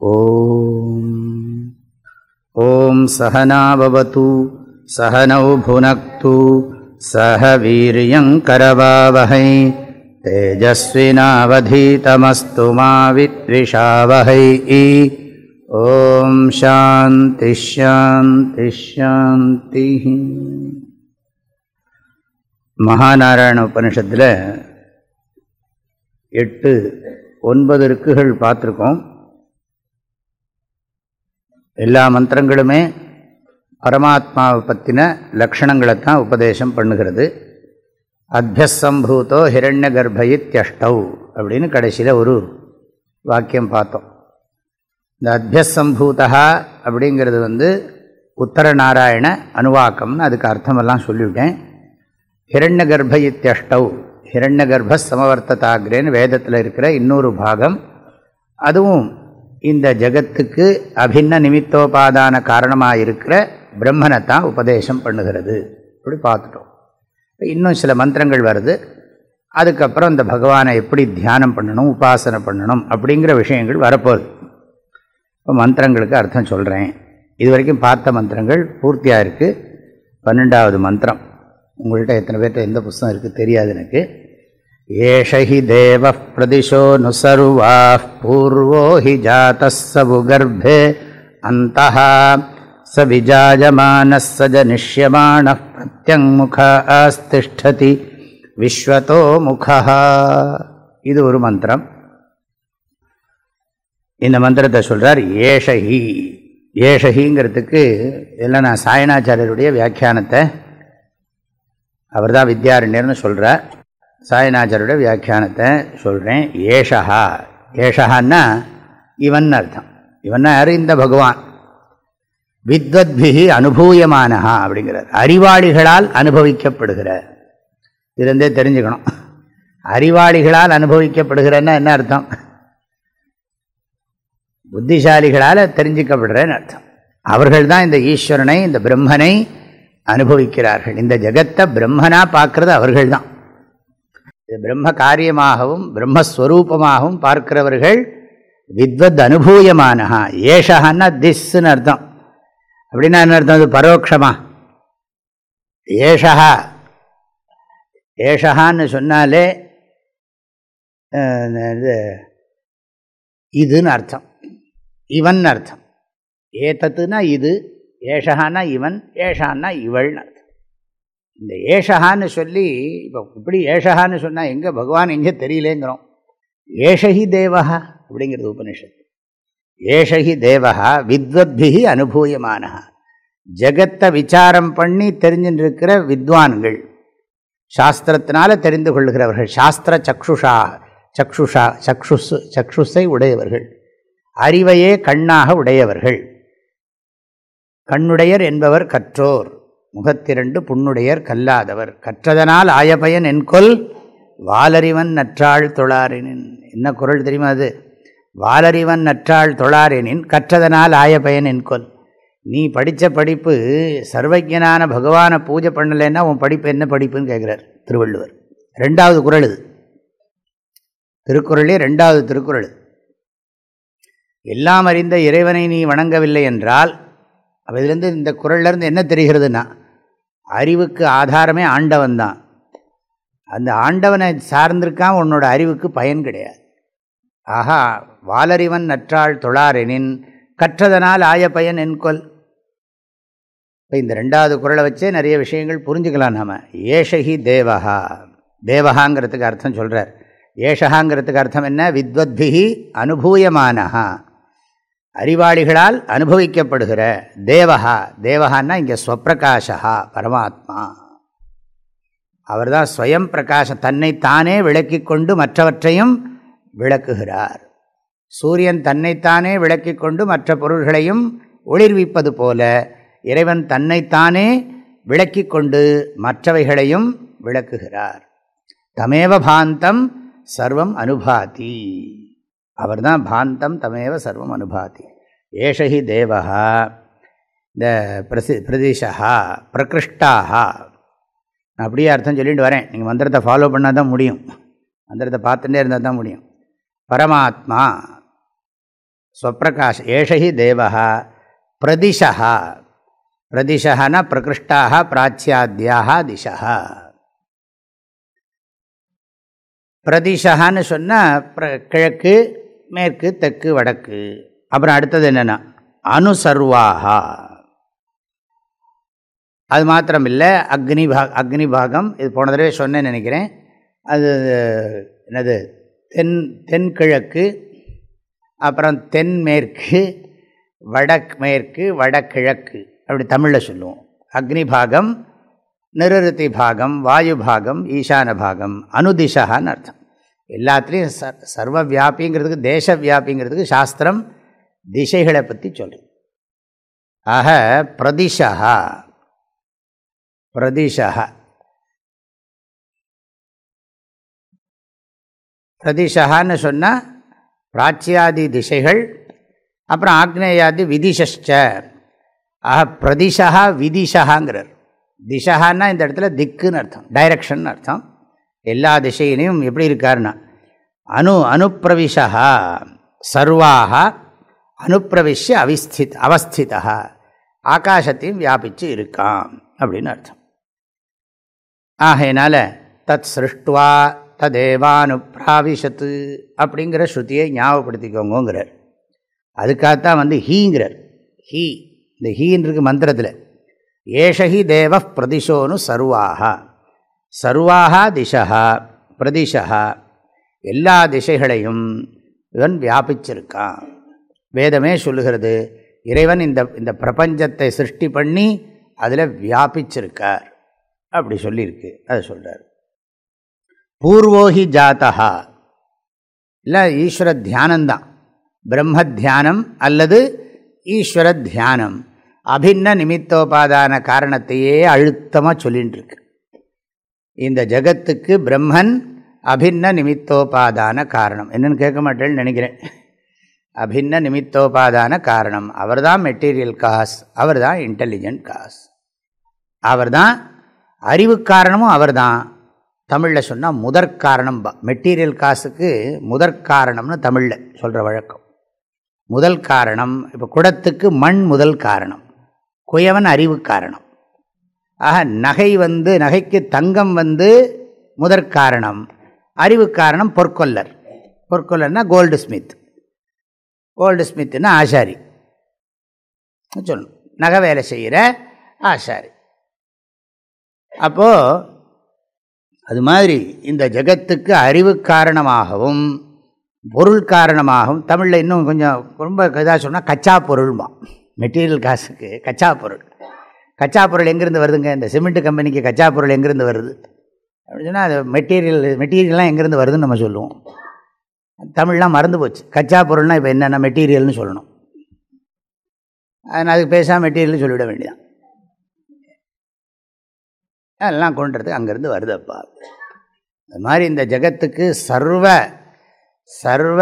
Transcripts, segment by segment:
ॐ ॐ सहनाववतु सहनौ भुनक्तु सह वीर्यङ्करवावहै तेजस्विनावधीतमस्तु मा विद्विषावहै ॐ शान्तिश्शान्तिश्शान्तिः மகாநாராயண உபனிஷத்தில் எட்டு ஒன்பது ருக்குகள் பார்த்துருக்கோம் எல்லா மந்திரங்களுமே பரமாத்மாவை பற்றின லக்ஷணங்களை தான் உபதேசம் பண்ணுகிறது. அத்தியசம்பூத்தோ ஹிரண்ய கர்ப்பயித்யஷ்டௌ அப்படின்னு கடைசியில் ஒரு வாக்கியம் பார்த்தோம். இந்த அத்தியசம்பூதா அப்படிங்கிறது வந்து உத்தர நாராயண அணுவாக்கம்னு அதுக்கு அர்த்தமெல்லாம் சொல்லிவிட்டேன். ஹிரண்ய கர்ப்பயித்யஷ்டௌ ஹிரண்ய கர்ப்ப சமவர்த்ததாகிரேன்னு வேதத்தில் இருக்கிற இன்னொரு பாகம் அதுவும் இந்த ஜகத்துக்கு அபின்ன நிமித்தோபாதான காரணமாக இருக்கிற பிரம்மனை தான் உபதேசம் பண்ணுகிறது. இப்படி பார்த்துட்டோம். இன்னும் சில மந்திரங்கள் வருது. அதுக்கப்புறம் இந்த பகவானை எப்படி தியானம் பண்ணணும் உபாசனை பண்ணணும் அப்படிங்கிற விஷயங்கள் வரப்போகுது. இப்போ மந்திரங்களுக்கு அர்த்தம் சொல்கிறேன் இது வரைக்கும் பார்த்த மந்திரங்கள் பூர்த்தியாக இருக்குது பன்னெண்டாவது மந்திரம். உங்கள்கிட்ட எத்தனை பேர்கிட்ட எந்த புஸ்தகம் இருக்குது தெரியாது எனக்கு. ஏஷி தேவ பிரதிஷோ நுசர்வா பூர்வோ ஹி ஜாத்து கர்ப்பே அந்த ச விஜாயமான ச ஜனிஷ்யமான பிரத்யங்முகஸ்திஷ்டதி விஸ்வத்தோ முகா இது ஒரு மந்திரம். இந்த மந்திரத்தை சொல்கிறார் ஏஷஹி. ஏஷஹிங்கிறதுக்கு இதெல்லாம் நான் சாயணாச்சாரியருடைய வியாக்கியானத்தை அவர் தான் வித்யாரண்யர்னு சொல்கிறார் சாயணாச்சாரியுடைய வியாக்கியானத்தை சொல்கிறேன் ஏஷா ஏஷஹான்னா இவன் அர்த்தம். இவன்னா யார் இந்த பகவான். வித்வத்பிகி அனுபூயமானஹா அப்படிங்கிறார். அறிவாளிகளால் அனுபவிக்கப்படுகிற இருந்தே தெரிஞ்சுக்கணும். அறிவாளிகளால் அனுபவிக்கப்படுகிறன்னா என்ன அர்த்தம்? புத்திசாலிகளால் தெரிஞ்சிக்கப்படுறேன்னு அர்த்தம். அவர்கள் தான் இந்த ஈஸ்வரனை இந்த பிரம்மனை அனுபவிக்கிறார்கள். இந்த ஜெகத்தை பிரம்மனா பார்க்கறது அவர்கள் தான். இது பிரம்ம காரியமாகவும் பிரம்மஸ்வரூபமாகவும் பார்க்கிறவர்கள் வித்வத் அனுபூயமானஹா ஏஷான்னா திஸ்ன்னு அர்த்தம். அப்படின்னா என்ன அர்த்தம்? அது பரோட்சமா ஏஷகா ஏஷகான்னு சொன்னாலே இது? இதுன்னு அர்த்தம். இவன் அர்த்தம். ஏத்தத்துனா இது ஏஷகான்னா இவன் ஏஷான்னா இவள்னு. இந்த ஏஷகான்னு சொல்லி இப்போ இப்படி ஏஷகான்னு சொன்னால் எங்கே பகவான் எங்கே தெரியலேங்கிறோம். ஏஷகி தேவகா அப்படிங்கிறது உபனிஷத்து ஏஷகி தேவகா வித்வத்பிகி அனுபூயமான ஜகத்தை விசாரம் பண்ணி தெரிஞ்சுட்டுருக்கிற வித்வான்கள். சாஸ்திரத்தினால தெரிந்து கொள்கிறவர்கள் சாஸ்திர சக்ஷுஷா சக்ஷுஷா சக்ஷுஸ் சக்ஷுஸை உடையவர்கள். அறிவையே கண்ணாக உடையவர்கள். கண்ணுடையர் என்பவர் கற்றோர். முகத்திரண்டு புண்ணுடையர் கல்லாதவர். கற்றதனால் ஆயபயன் என்கொல் வாலறிவன் நற்றாள் தொழாரினின். என்ன குரல் தெரியுமா அது? வாலறிவன் நற்றாள் தொழாரினின் கற்றதனால் ஆயபயன் என்கொல். நீ படித்த படிப்பு சர்வஜனான பகவானை பூஜை பண்ணலைன்னா உன் படிப்பு என்ன படிப்புன்னு கேட்குறார் திருவள்ளுவர். ரெண்டாவது குரல் இது. திருக்குறளே ரெண்டாவது திருக்குறள். எல்லாம் அறிந்த இறைவனை நீ வணங்கவில்லை என்றால் அப்போ இந்த குரல்லேருந்து என்ன தெரிகிறதுனா அறிவுக்கு ஆதாரமே ஆண்டவன் தான். அந்த ஆண்டவனை சார்ந்திருக்கான் உன்னோட அறிவுக்கு பயன் கிடையாது. ஆஹா வாலறிவன் நற்றாள் தொழாரெனின் கற்றதனால் ஆய பயன் என்கொல். இப்போ இந்த ரெண்டாவது குரலை வச்சே நிறைய விஷயங்கள் புரிஞ்சுக்கலாம் நாம். ஏஷகி தேவஹா. தேவஹாங்கிறதுக்கு அர்த்தம் சொல்கிறார் ஏஷகாங்கிறதுக்கு அர்த்தம் என்ன? வித்வத்பிகி அனுபூயமானஹா. அறிவாளிகளால் அனுபவிக்கப்படுகிற தேவகா தேவகான்னா இங்கே ஸ்வப்பிரகாஷா பரமாத்மா. அவர் தான் ஸ்வயம் பிரகாசம் தன்னை தானே விளக்கி கொண்டு மற்றவற்றையும் விளக்குகிறார். சூரியன் தன்னைத்தானே விளக்கி கொண்டு மற்ற பொருள்களையும் ஒளிர்விப்பது போல இறைவன் தன்னைத்தானே விளக்கி கொண்டு மற்றவைகளையும் விளக்குகிறார். தமேவ பாந்தம் சர்வம் அனுபாதி. அவர் தான் பாந்தம் தமேவ சர்வம் அனுபாதி. ஏஷஹி தேவா இந்த பிரசி பிரதிஷா பிரகிருஷ்டாக அப்படியே அர்த்தம் சொல்லிட்டு வரேன். நீங்கள் மந்திரத்தை ஃபாலோ பண்ணால் தான் முடியும். மந்திரத்தை பார்த்துட்டே இருந்தால் தான் முடியும். பரமாத்மா ஸ்வப்பிரகாஷ் ஏஷஹி தேவா பிரதிஷா பிரதிஷான பிரகிருஷ்டாக பிராச்சியாத்தியாக திசா பிரதிஷான்னு சொன்னால் கிழக்கு மேற்கு தெற்கு வடக்கு. அப்புறம் அடுத்தது என்னென்னா அனுசர்வாகா. அது மாத்திரம் இல்லை அக்னி பாக் அக்னி பாகம். இது போன தடவை சொன்னேன்னு நினைக்கிறேன். அது என்னது தென் தென்கிழக்கு அப்புறம் தென்மேற்கு வடக் மேற்கு வடகிழக்கு. அப்படி தமிழில் சொல்லுவோம். அக்னி பாகம் நிருத்தி பாகம் வாயு பாகம் ஈசான பாகம் அனுதிஷான்னு அர்த்தம். எல்லாத்துலேயும் ச சர்வ வியாபிங்கிறதுக்கு தேச வியாபிங்கிறதுக்கு சாஸ்திரம் திசைகளை பற்றி சொல்லுது ஆக பிரதிஷா பிரதிஷா பிரதிஷகான்னு சொன்னால் பிராச்சியாதி திசைகள் அப்புறம் ஆக்னேயாதி விதிஷ்ச ஆக பிரதிஷா விதிஷாங்கிறார் திசகான்னா இந்த இடத்துல திக்குன்னு அர்த்தம் டைரக்ஷன் அர்த்தம். எல்லா திசையிலையும் எப்படி இருக்காருன்னா அனு அனுப்பிரவிஷா சர்வாக அனுப்பிரவிஷ அவிஸ்தித் அவஸ்திதா ஆகாசத்தையும் வியாபித்து இருக்கான் அப்படின்னு அர்த்தம். ஆகையினால தத் சிருஷ்டுவா ததேவானுப்ராவிஷத்து அப்படிங்கிற ஸ்ருதியை ஞாபகப்படுத்திக்கோங்கிறார் அதுக்காகத்தான் வந்து ஹீங்கிறார். ஹீ இந்த ஹீன் இருக்கு மந்திரத்தில் ஏஷஹி தேவ பிரதிஷோனு சர்வாகா சர்வாகா திசா பிரதிஷா எல்லா திசைகளையும் இவன் வியாபிச்சிருக்கான். வேதமே சொல்லுகிறது இறைவன் இந்த இந்த பிரபஞ்சத்தை சிருஷ்டி பண்ணி அதில் வியாபிச்சிருக்கார். அப்படி சொல்லியிருக்கு அதை சொல்கிறார் பூர்வோஹி ஜாத்தா இல்லை ஈஸ்வர தியானந்தான் பிரம்ம தியானம் அல்லது ஈஸ்வர தியானம். அபின்ன நிமித்தோபாதான காரணத்தையே அழுத்தமாக சொல்லின்னு இருக்கு இந்த ஜகத்துக்கு பிரம்மன் அபின்ன நிமித்தோபாதான காரணம். என்னன்னு கேட்க மாட்டேன்னு நினைக்கிறேன். அபின்ன நிமித்தோபாதான காரணம். அவர் தான் மெட்டீரியல் காஸ் அவர் தான் இன்டெலிஜென்ட் காஸ் அவர் தான் அறிவு காரணமும் அவர் தான் தமிழில் சொன்னால் முதற் காரணம் மெட்டீரியல் காசுக்கு முதற் காரணம்னு தமிழில் சொல்கிற வழக்கம். முதல் காரணம் இப்போ குடத்துக்கு மண் முதல் காரணம். குயவன் அறிவு காரணம். ஆக நகை வந்து நகைக்கு தங்கம் வந்து முதற் காரணம். அறிவு காரணம் பொற்கொல்லர். பொற்கொல்லர்னா கோல்டு ஸ்மித் கோல்டு ஸ்மித்னா ஆசாரி. சொல்லணும் நகை வேலை செய்கிற ஆசாரி. அப்போது அது மாதிரி இந்த ஜகத்துக்கு அறிவு காரணமாகவும் பொருள் காரணமாகவும் தமிழில் இன்னும் கொஞ்சம் ரொம்ப இதாக சொன்னால் கச்சா பொருள்மா. மெட்டீரியல் காசுக்கு கச்சா பொருள். கச்சா பொருள் எங்கேருந்து வருதுங்க? இந்த சிமெண்ட் கம்பெனிக்கு கச்சா பொருள் எங்கேருந்து வருது? அப்படின்னு சொன்னால் அது மெட்டீரியல் மெட்டீரியல்லாம் எங்கேருந்து வருதுன்னு நம்ம சொல்லுவோம். தமிழ்லாம் மறந்து போச்சு. கச்சா பொருள்னால் இப்போ என்னென்ன மெட்டீரியல்னு சொல்லணும். அதனால் அதுக்கு பேசாமல் மெட்டீரியல்னு சொல்லிவிட வேண்டியதான் அதெல்லாம் கொண்டுறதுக்கு அங்கேருந்து வருதப்பா. அது மாதிரி இந்த ஜகத்துக்கு சர்வ சர்வ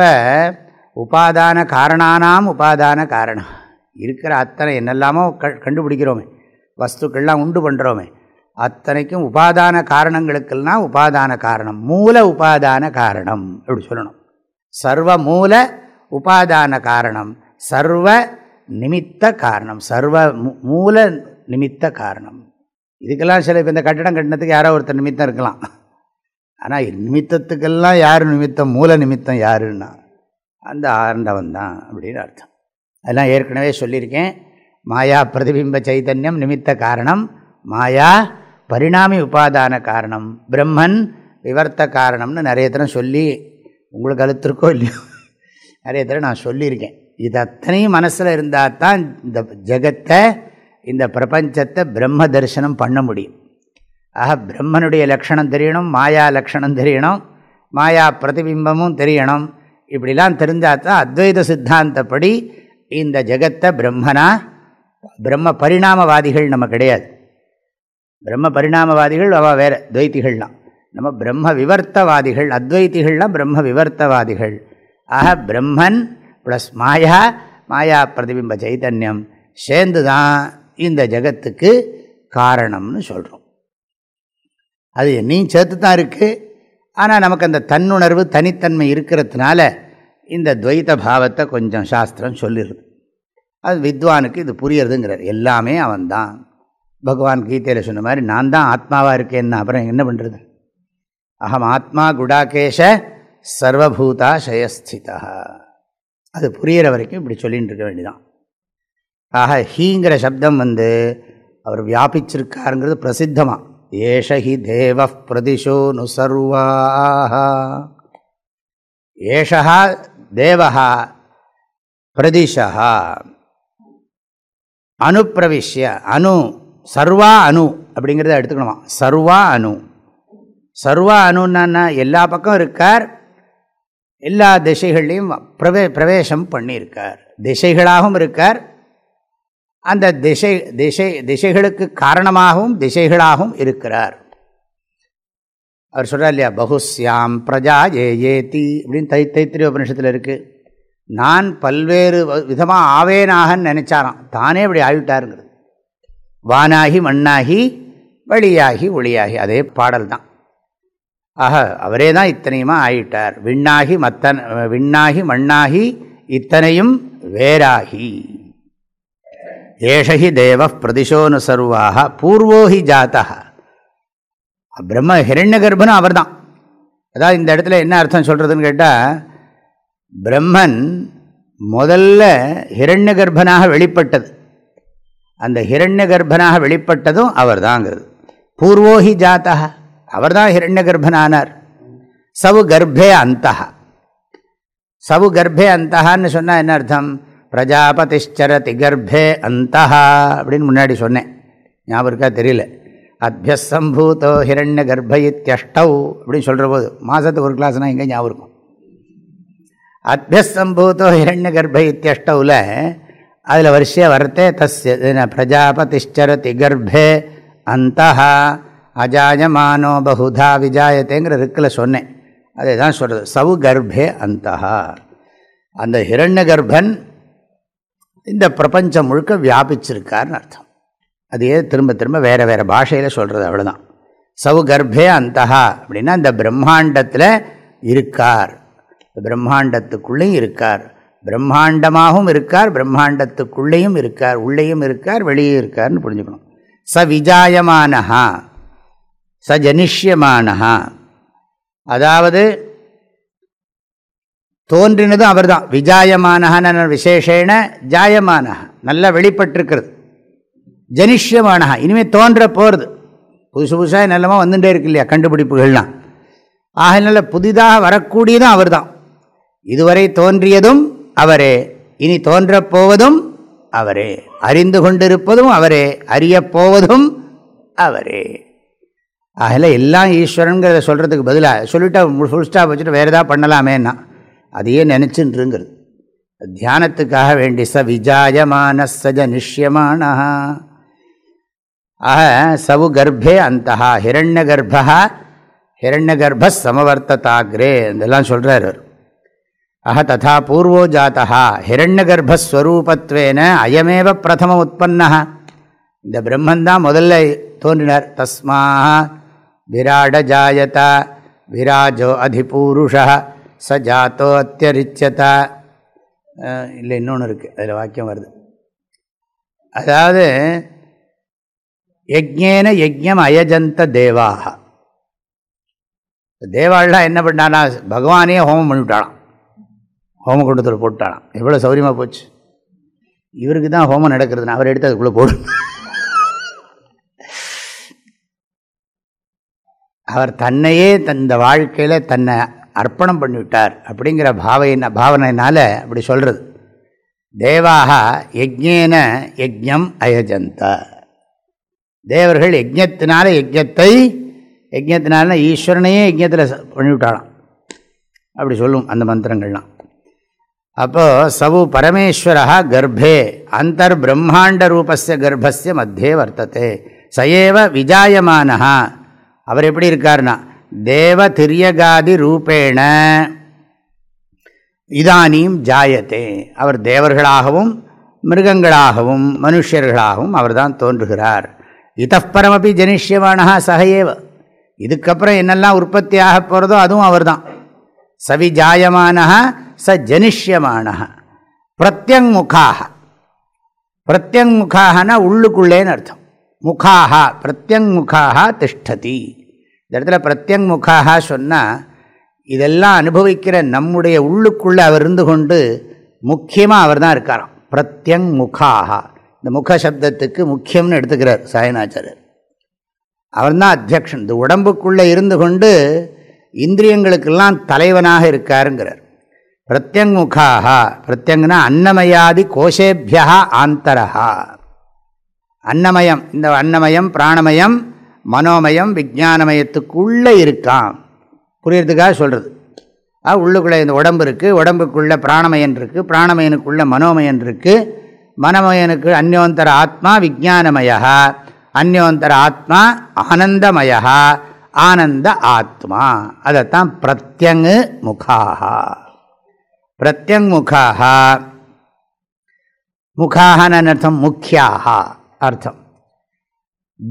உபாதான காரணானாம் உபாதான காரணம். இருக்கிற அத்தனை என்னெல்லாமோ க கண்டுபிடிக்கிறோமே. வஸ்துக்கள்லாம் உண்டு பண்ணுறோமே அத்தனைக்கும் உபாதான காரணங்களுக்கெல்லாம் உபாதான காரணம். மூல உபாதான காரணம் அப்படி சொல்லணும். சர்வ மூல உபாதான காரணம். சர்வ நிமித்த காரணம். சர்வ மூல நிமித்த காரணம். இதுக்கெல்லாம் சில இப்போ இந்த கட்டடம் கட்டினத்துக்கு யாரோ ஒருத்தர் நிமித்தம் இருக்கலாம். ஆனால் நிமித்தத்துக்கெல்லாம் யார் நிமித்தம்? மூல நிமித்தம் யாருன்னா அந்த ஆண்டவன் தான் அப்படின்னு அர்த்தம். அதெல்லாம் ஏற்கனவே சொல்லியிருக்கேன். மாயா பிரதிபிம்ப சைதன்யம் நிமித்த காரணம் மாயா பரிணாமி உபாதான காரணம் பிரம்மன் விவர்த்த காரணம்னு நிறைய தரம் சொல்லி உங்களுக்கு அழுத்திருக்கோ இல்லையோ? நிறைய தரம் நான் சொல்லியிருக்கேன். இது அத்தனையும் மனசில் இருந்தால் தான் இந்த ஜெகத்தை இந்த பிரபஞ்சத்தை பிரம்ம தரிசனம் பண்ண முடியும். ஆக பிரம்மனுடைய லக்ஷணம் தெரியணும் மாயா லக்ஷணம் தெரியணும் மாயா பிரதிபிம்பமும் தெரியணும். இப்படிலாம் தெரிஞ்சால் தான் அத்வைத சித்தாந்தப்படி இந்த ஜெகத்தை பிரம்மனா பிரம்ம பரிணாமவாதிகள் நம்ம கிடையாது. பிரம்ம பரிணாமவாதிகள் அவ வேறு துவைத்திகள்லாம் நம்ம பிரம்ம விவர்த்தவாதிகள் அத்வைத்திகள்லாம் பிரம்ம விவர்த்தவாதிகள் ஆக பிரம்மன் ப்ளஸ் மாயா மாயா பிரதிபிம்ப சைத்தன்யம் சேர்ந்து தான் இந்த ஜகத்துக்கு காரணம்னு சொல்கிறோம் அது என்னையும் சேர்த்து தான் இருக்குது ஆனால் நமக்கு அந்த தன்னுணர்வு தனித்தன்மை இருக்கிறதுனால இந்த துவைத பாவத்தை கொஞ்சம் சாஸ்திரம் சொல்லிடுது அது வித்வானுக்கு இது புரியறதுங்கிறார். எல்லாமே அவன் தான் பகவான் கீதையில் சொன்ன மாதிரி நான் தான் ஆத்மாவாக இருக்கேன்னு. அப்புறம் என்ன பண்ணுறது அகம் ஆத்மா குடாகேஷ சர்வபூதா சயஸ்திதா அது புரிகிற வரைக்கும் இப்படி சொல்லிகிட்டு இருக்க வேண்டிதான் ஆக ஹீங்கிற சப்தம் வந்து அவர் வியாபிச்சிருக்காருங்கிறது பிரசித்தமாக ஏஷஹி தேவ பிரதிஷோ நுசர்வாக ஏஷா தேவஹா பிரதிஷா அனுப்பிரவிஷ்ய அணு சர்வா அணு அப்படிங்கிறத எடுத்துக்கணுமா? சர்வா அணு. சர்வா அணுன்னா எல்லா பக்கம் இருக்கார் எல்லா திசைகள்லையும் பிரவே பிரவேசம் பண்ணியிருக்கார். திசைகளாகவும் இருக்கார். அந்த திசை திசை திசைகளுக்கு காரணமாகவும் திசைகளாகவும் இருக்கிறார். அவர் சொல்கிறார் இல்லையா? பகுஸ்யாம் பிரஜா ஏ தி அப்படின்னு தை தைத்திரிய உபனிஷத்தில் இருக்குது நான் பல்வேறு விதமாக ஆவேனாகன்னு நினச்சாராம். தானே இப்படி ஆகிவிட்டாருங்கிறது வானாகி மண்ணாகி வழியாகி ஒளியாகி அதே பாடல் தான். ஆக அவரே தான் இத்தனையுமா ஆயிட்டார். விண்ணாகி மத்தன் விண்ணாகி மண்ணாகி இத்தனையும் வேறாகி. ஏஷஹி தேவ பிரதிஷோனு சர்வாக பூர்வோஹி ஜாத்தா பிரம்ம ஹிரண்ய கர்ப்பனும் அவர் தான் அதாவது இந்த இடத்துல என்ன அர்த்தம் சொல்கிறதுன்னு கேட்டால் பிரம்மன் முதல்ல ஹிரண்ய கர்ப்பனாக வெளிப்பட்டது. அந்த ஹிரண்ய கர்ப்பனாக வெளிப்பட்டதும் அவர் தாங்கிறது பூர்வோஹி ஜாத்தா அவர் தான் ஹிரண்ய கர்ப்பனானார் சவு கர்ப்பே அந்த சவு கர்ப்பே அந்தஹான்னு சொன்னால் என்ன அர்த்தம்? பிரஜாபதிஷ்சரதி கர்ப்பே அந்த அப்படின்னு முன்னாடி சொன்னேன். ஞாபகம் இருக்கா? தெரியல. அத்தியசம்பூத்தோ ஹிரண்ய கர்ப்பயித்யஷ்டவ் அப்படின்னு சொல்கிற போது மாதத்துக்கு ஒரு கிளாஸ்னால் எங்கே ஞாபகம் இருக்கும்? அத்தியசம்பூதோ ஹிரண்ய கர்ப்ப இத்தியஷ்டவில் அதில் வரிசையாக வரத்தே தஸ்ய பிரஜாபதிஷ்சரதி கர்ப்பே அந்த அஜாயமானோ பகுதா விஜாயத்தேங்கிற ரிக்கில் சொன்னேன். அதே தான் சொல்கிறது சவு கர்ப்பே அந்த அந்த ஹிரண்ய கர்ப்பன் இந்த பிரபஞ்சம் முழுக்க வியாபிச்சிருக்கார்னு அர்த்தம். அதையே திரும்ப திரும்ப வேறு வேறு பாஷையில் சொல்கிறது அவ்வளோதான் சவு கர்ப்பே அந்த அப்படின்னா இந்த பிரம்மாண்டத்தில் இருக்கார். பிரம்மாண்டத்துக்குள்ளேயும் இருக்கார். பிரம்மாண்டமாகவும் இருக்கார் பிரம்மாண்டத்துக்குள்ளேயும் இருக்கார் உள்ளேயும் இருக்கார் வெளியே இருக்கார்னு புரிஞ்சுக்கணும். ச விஜாயமானஹா ச ஜனிஷ்யமானஹா. அதாவது தோன்றினதும் அவர் தான் விஜாயமானஹான விசேஷேன ஜாயமானஹா. நல்லா வெளிப்பட்டிருக்கிறது. ஜனிஷ்யமானஹா இனிமேல் தோன்ற போகிறது புதுசு புதுசாக நல்லமா வந்துட்டே இருக்கு இல்லையா கண்டுபிடிப்புகள்லாம். ஆகினால புதிதாக வரக்கூடியதும் அவர் தான் இதுவரை தோன்றியதும் அவரே இனி தோன்றப்போவதும் அவரே. அறிந்து கொண்டிருப்பதும் அவரே அறியப்போவதும் அவரே. அதில் எல்லாம் ஈஸ்வரனுங்கிறத சொல்கிறதுக்கு பதிலாக சொல்லிட்டா ஃபுல் ஸ்டாப் வச்சுட்டு வேறு எதாவது பண்ணலாமேன்னா அதையே நினச்சின்றுங்கிறது. தியானத்துக்காக வேண்டி ச விஜாயமான சஜ நிஷ்யமான. ஆக சவு கர்ப்பே அந்த ஹிரண்ய கர்ப்பா ஹிரண்ய கர்ப்ப சமவர்த்ததாகிரே இதெல்லாம் சொல்கிறார் அவர். அஹ ததா பூர்வோ ஜாத்தா ஹிரண்ய கர்ப்பஸ்வரூபத்வேன அயமேவ பிரதம உற்பன்னா இந்த பிரம்மந்தான் முதல்ல தோன்றினார். தஸ்மா விராட ஜாயத விராஜோ அதிபூருஷ ச ஜாத்தோ அத்தியரிச்சத. இல்லை இன்னொன்று இருக்குது அதில் வாக்கியம் வருது. அதாவது யஜ்ஞேன யஜ்யம் அயஜந்த தேவாக தேவாள்லாம் என்ன பண்ணானா பகவானே ஹோமம் பண்ணிவிட்டாலாம் ஹோம குண்டத்தில் போட்டானாம். எவ்வளோ சௌரியமாக போச்சு? இவருக்கு தான் ஹோமம் நடக்கிறதுனா அவர் எடுத்து அதுக்குள்ளே போடும் அவர் தன்னையே தந்த வாழ்க்கையில் தன்னை அர்ப்பணம் பண்ணிவிட்டார் அப்படிங்கிற பாவையின பாவனையினால் அப்படி சொல்கிறது தேவாக யஜ்யேன யஜ்யம் அயஜந்த. தேவர்கள் யஜ்யத்தினால யஜ்யத்தை யஜ்யத்தினால ஈஸ்வரனையே யஜ்யத்தில் பண்ணிவிட்டாலாம் அப்படி சொல்லும் அந்த மந்திரங்கள்லாம். அப்போது சவு பரமேஸ்வரா கர்ப்பே அந்தர் பிரம்மாண்ட ரூபஸ்ய கர்ப்பஸ்ய மத்தியே வர்த்ததே சயேவ விஜாயமான அவர் எப்படி இருக்கார்னா தேவ திரியகாதி ரூபேண இதானியும் ஜாயத்தே அவர் தேவர்களாகவும் மிருகங்களாகவும் மனுஷர்களாகவும் அவர் தான் தோன்றுகிறார் இதப்பரமப்பி ஜனிஷ்யமானஹா சகையேவ இதுக்கப்புறம் என்னெல்லாம் உற்பத்தி ஆக போகிறதோ அதுவும் அவர் தான் சவிஜாயமான ச ஜனிஷ்யமான பிரத்யங்முகாக பிரத்யங்முகாகனா உள்ளுக்குள்ளேன்னு அர்த்தம். முகாக பிரத்யங்முகாக திஷ்டதி. இந்த இடத்துல பிரத்யங்முகாக சொன்னால் இதெல்லாம் அனுபவிக்கிற நம்முடைய உள்ளுக்குள்ளே அவர் இருந்து கொண்டு முக்கியமாக அவர் தான் இருக்காராம். பிரத்யங் முகாக இந்த முக சப்தத்துக்கு முக்கியம்னு எடுத்துக்கிறார் சாயனாச்சாரியர். அவர் தான் அத்தியக்ஷன். இந்த உடம்புக்குள்ளே இருந்து கொண்டு இந்திரியங்களுக்கெல்லாம் தலைவனாக இருக்காருங்கிறார். பிரத்யங்முகாக பிரத்யங்னா அன்னமயாதி கோஷேபியா ஆந்தரஹா. அன்னமயம் இந்த அன்னமயம் பிராணமயம் மனோமயம் விஜானமயத்துக்குள்ளே இருக்கான் புரியறதுக்காக சொல்கிறது ஆ உள்ளுக்குள்ளே இந்த உடம்பு இருக்குது உடம்புக்குள்ளே பிராணமயன் இருக்குது பிராணமயனுக்குள்ளே மனோமயன் இருக்குது மனமயனுக்கு அந்யோந்தர ஆத்மா விஜானமயா அந்யோந்தர ஆத்மா ஆனந்தமயா ஆனந்த ஆத்மா. அதைத்தான் பிரத்யங்கு முகாக பிரத்யங் முகாக முகாகன்னு அர்த்தம்? முக்கியாக அர்த்தம்.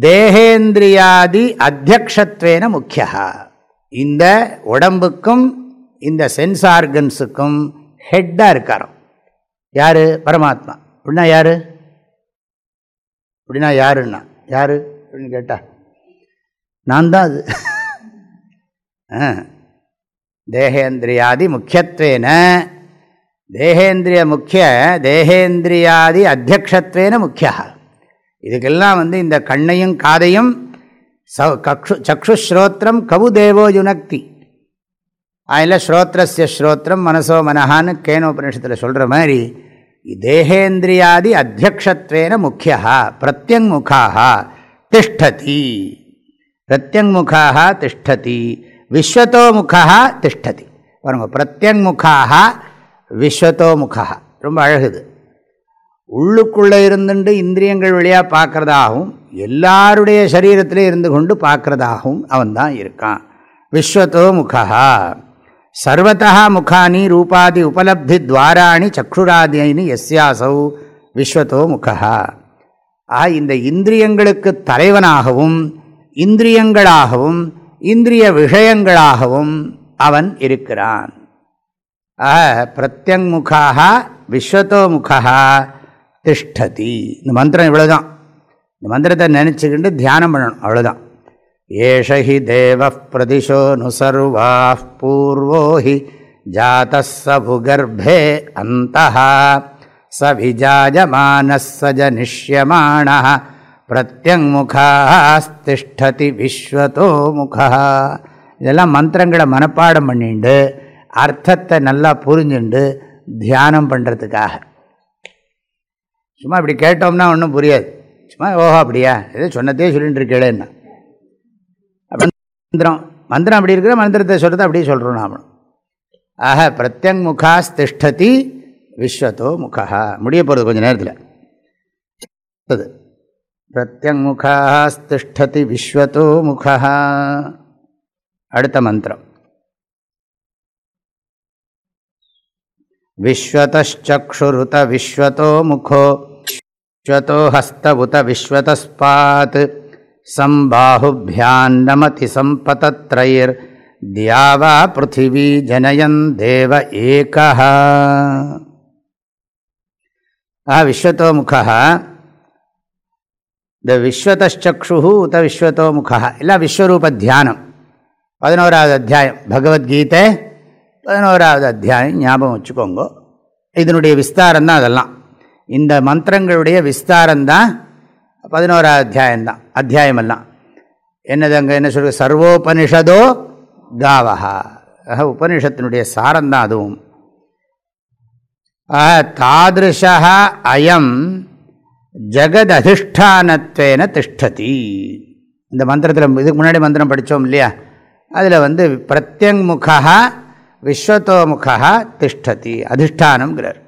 தேகேந்திரியாதி அத்தியக்ஷத்வேன முக்கியா இந்த உடம்புக்கும் இந்த சென்ஸ் ஆர்கன்ஸுக்கும் ஹெட்டாக இருக்காரோ யார்? பரமாத்மா. அப்படின்னா யார்? அப்படின்னா யாருன்னா? யார்? அப்படின்னு கேட்டா நான் தான் அது தேகேந்திரியாதி முக்கியத்துவேன தேகேந்திரிய முக்கிய தேகேந்திரியாதி அத்தியக்ஷத்வேன முக்கியா இதுக்கெல்லாம் வந்து இந்த கண்ணையும் காதையும் ச கக்ஷு சக்ஷுஸ்ரோத்திரம் கவு தேவோ யுனக்தி அதில் ஸ்ரோத்ரஸ்ய ஸ்ரோத்திரம் மனசோ மனஹான்னு கேனோபனிஷத்தில் சொல்கிற மாதிரி தேகேந்திரியாதி அத்தியக்ஷத்வேன முக்கியா பிரத்யங்முகாக திஷ்டதி. பிரத்யங்முகாக திஷ்டதி. விஸ்வத்தோமுகா திஷ்டதி. பாருங்க பிரத்யங்முகாக விஸ்வத்தோமுகா ரொம்ப அழகுது. உள்ளுக்குள்ளே இருந்துட்டு இந்திரியங்கள் வழியாக பார்க்குறதாகவும் எல்லாருடைய சரீரத்திலே இருந்து கொண்டு பார்க்குறதாகவும் அவன் தான் இருக்கான். விஸ்வத்தோ முகா சர்வத்தா முகானி ரூபாதி உபலப்தி துவாராணி சக்ஷுராதினி எஸ்யாசௌ விஸ்வத்தோ முகா ஆ இந்த இந்திரியங்களுக்கு தலைவனாகவும் இந்திரியங்களாகவும் இந்திரிய விஷயங்களாகவும் அவன் இருக்கிறான். ஆக பிரத்யங்முகாக விஸ்வத்தோமுகா திஷ்டதி. இந்த மந்திரம் இவ்வளோதான் இந்த மந்திரத்தை நினச்சிக்கிட்டு தியானம் பண்ணணும் அவ்வளோதான் ஏஷி தேவ பிரதிஷோ நுசர்வா பூர்வோ ஹி ஜாத்தசபுகர்ப்பே அந்த ச விஜாயமான சஜனிஷ்யமான பிரத்யங்முகாஸ்திஷ்டதி விஸ்வதோ முகா இதெல்லாம் மந்திரங்களை மனப்பாடம் பண்ணிண்டு அர்த்தத்தை நல்லா புரிஞ்சுண்டு தியானம் பண்ணுறதுக்காக சும்மா இப்படி கேட்டோம்னா ஒன்றும் புரியாது. சும்மா ஓஹோ அப்படியா? ஏதோ சொன்னதே சொல்லிட்டு இருக்கேளேன்னா அப்படி மந்திரம் மந்திரம் அப்படி இருக்கிற மந்திரத்தை சொல்கிறது அப்படியே சொல்கிறோம் நாம. ஆக பிரத்யங் முகா திஷ்டதி விஸ்வத்தோ முகா முடிய போகிறது கொஞ்சம் நேரத்தில் பிரத்யங்முகாஸ்திஷ்டதி விஸ்வதோ முகா அடுத்த மந்திரம் விஸ்வத்தச்சுருத விஸ்வதோ முகோ விஸ்வதோ ஹஸ்த உத விஸ்வதஸ்பாத் சம்பாஹுபியான் நமதி சம்பதத்ரயிர் தியாவா பிருத்திவி ஜனயன் தேவ ஏகா விஸ்வதோ முகா இந்த விஸ்வதச்சக்ஷு உத விஸ்வத்தோ முகா இல்லை விஸ்வரூப தியானம் பதினோராவது அத்தியாயம். பகவத்கீதை பதினோராவது அத்தியாயம். ஞாபகம் வச்சுக்கோங்க. இதனுடைய விஸ்தாரம் தான் அதெல்லாம். இந்த மந்திரங்களுடைய விஸ்தாரம்தான் பதினோராவது அத்தியாயம்தான். அத்தியாயமெல்லாம். என்னது அங்கே என்ன சொல்ற சர்வோபனிஷதோ காவகா ஆக உபனிஷத்தினுடைய சாரம்தான் அதுவும். தாதிருஷா அயம் ஜெகததிஷ்டானத்வேன திஷ்டதி. இந்த மந்திரத்தில் இதுக்கு முன்னாடி மந்திரம் படித்தோம் இல்லையா? அதில் வந்து பிரத்யங்முகா விஸ்வத்தோமுகா திஷ்டதி அதிஷ்டானம்ங்கிறார்.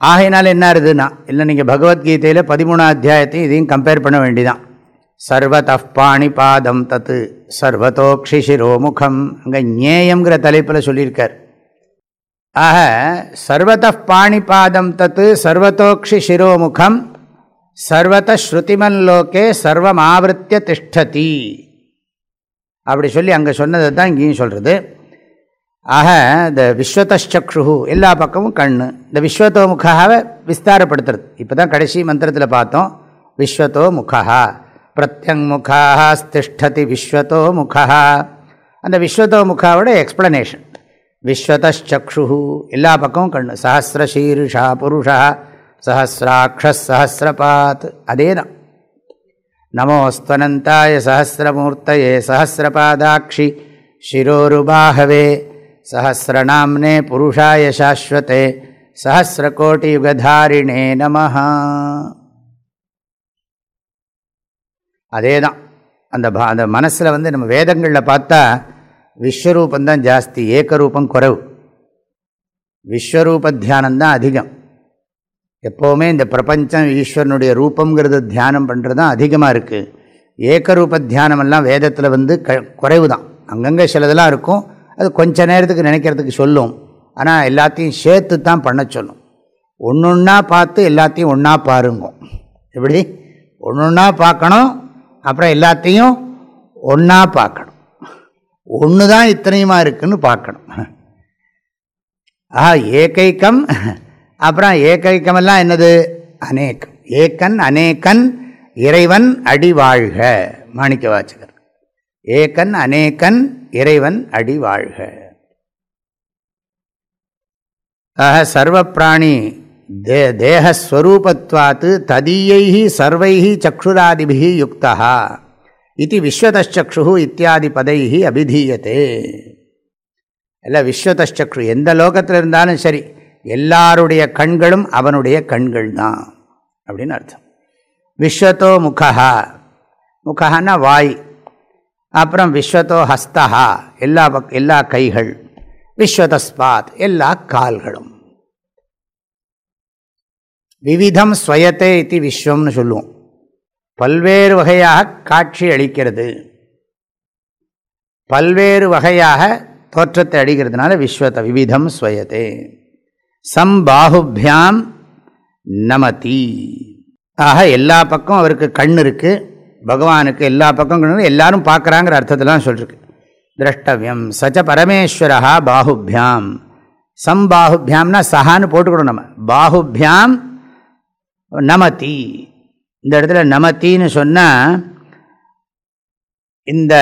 ஆகையினால என்ன இருக்குதுன்னா இல்லை நீங்கள் பகவத்கீதையில் பதிமூணாம் அத்தியாயத்தையும் இதையும் கம்பேர் பண்ண வேண்டிதான். சர்வத பாணி பாதம் தத்து சர்வதோக்ஷி சிரோமுகம் அங்கே ஞேயங்கிற தலைப்பில் சொல்லியிருக்கார். ஆக சர்வத பாணி பாதம் தத்து சர்வத்தோக்ஷி சிரோமுகம் சர்வத ஸ்ருதிமன் லோகே சர்வம் ஆவருத்திய திஷ்டதி. அப்படி சொல்லி அங்கே சொன்னதை தான் இங்கேயும் சொல்கிறது ஆக இந்த விஸ்வதச்சு எல்லா பக்கமும் கண் இந்த விஸ்வத்தோ முகாவை விஸ்தாரப்படுத்துறது. இப்போ தான் கடைசி மந்திரத்தில் பார்த்தோம். விஸ்வத்தோ முகா பிரத்யங்முகா திஷ்டதி விஸ்வத்தோ முகா அந்த விஸ்வத்தோ முகாவோட எக்ஸ்பிளனேஷன் விஸ்வதச்சு எல்லா பக்கமும் கண் சஹசிரசீருஷா புருஷா சஹசிராட்சஸ் சஹசிரபாத் அதே தான் நமோஸ்வனந்தாய சஹசிரமூர்த்தயே சஹசிரபாதாட்சி शिरोरुबाहवे सहस्रनाम्ने पुरुषाय शाश्वते சஹசிரகோட்டியுகதாரிணே நம அதே தான் அந்த பா அந்த மனசில் வந்து நம்ம வேதங்களில் பார்த்தா விஸ்வரூபந்தான் ஜாஸ்தி ஏக்கரூபம் குறைவு. விஸ்வரூப தியானம்தான் அதிகம். எப்போவுமே இந்த பிரபஞ்சம் ஈஸ்வரனுடைய ரூபங்கிறது தியானம் பண்ணுறது தான் அதிகமாக இருக்குது ஏக்கரூப தியானமெல்லாம் வேதத்தில் வந்து க குறைவு தான் அங்கங்கே சிலதெல்லாம் இருக்கும். அது கொஞ்ச நேரத்துக்கு நினைக்கிறதுக்கு சொல்லும். ஆனால் எல்லாத்தையும் சேர்த்து தான் பண்ண சொல்லும். ஒன்று ஒன்றா பார்த்து எல்லாத்தையும் ஒன்றா பாருங்க. எப்படி? ஒன்று ஒன்றா பார்க்கணும் அப்புறம் எல்லாத்தையும் ஒன்றா பார்க்கணும். ஒன்று தான் இத்தனையுமா இருக்குன்னு பார்க்கணும். ஆஹா ஏகைக்கம் அப்புறம் ஏகைக்கமெல்லாம் என்னது? அநேக்கம் ஏக்கன் அநேக்கன் இறைவன் அடி வாழ்க மாணிக்க வாச்சகர் ஏக்கன் அநேக்கன் இறைவன் அடி வாழ்க. ஆக சர்வப்பிராணி தே தேகஸ்வரூபத்வாத்து ததீயை சர்வை சக்ஷுராதிபி யுக்தா இது விஸ்வதச்சு இத்தியாதி பதை அபிதீயத்தே இல்லை விஸ்வதச்சு எந்த லோகத்தில் இருந்தாலும் சரி எல்லாருடைய கண்களும் அவனுடைய கண்கள் தான் அப்படின்னு அர்த்தம். விஸ்வத்தோ முகா முகன்னா வாய் அப்புறம் விஸ்வத்தோ ஹஸ்தா எல்லா பக் எல்லா கைகள் விஸ்வதஸ்பாத் எல்லா கால்களும். விவிதம் ஸ்வயத்தை இது விஸ்வம்னு சொல்லுவோம். பல்வேறு வகையாக காட்சி அளிக்கிறது. பல்வேறு வகையாக தோற்றத்தை அடிக்கிறதுனால விஸ்வத விவிதம் ஸ்வயத்தே சம்பாகுபியாம் நமதி. ஆக எல்லா பக்கம் அவருக்கு கண் இருக்குது பகவானுக்கு எல்லா பக்கம் கண் எல்லாரும் பார்க்குறாங்கிற அர்த்தத்தெல்லாம் சொல்லிருக்கு. திரஷ்டவியம். சச்ச பரமேஸ்வரா பாகுபியாம். சம்பாகுபியாம்னா சஹான்னு போட்டுக்கணும் நம்ம. பாகுபியாம் நமதி. இந்த இடத்துல நமத்தின்னு சொன்னால் இந்த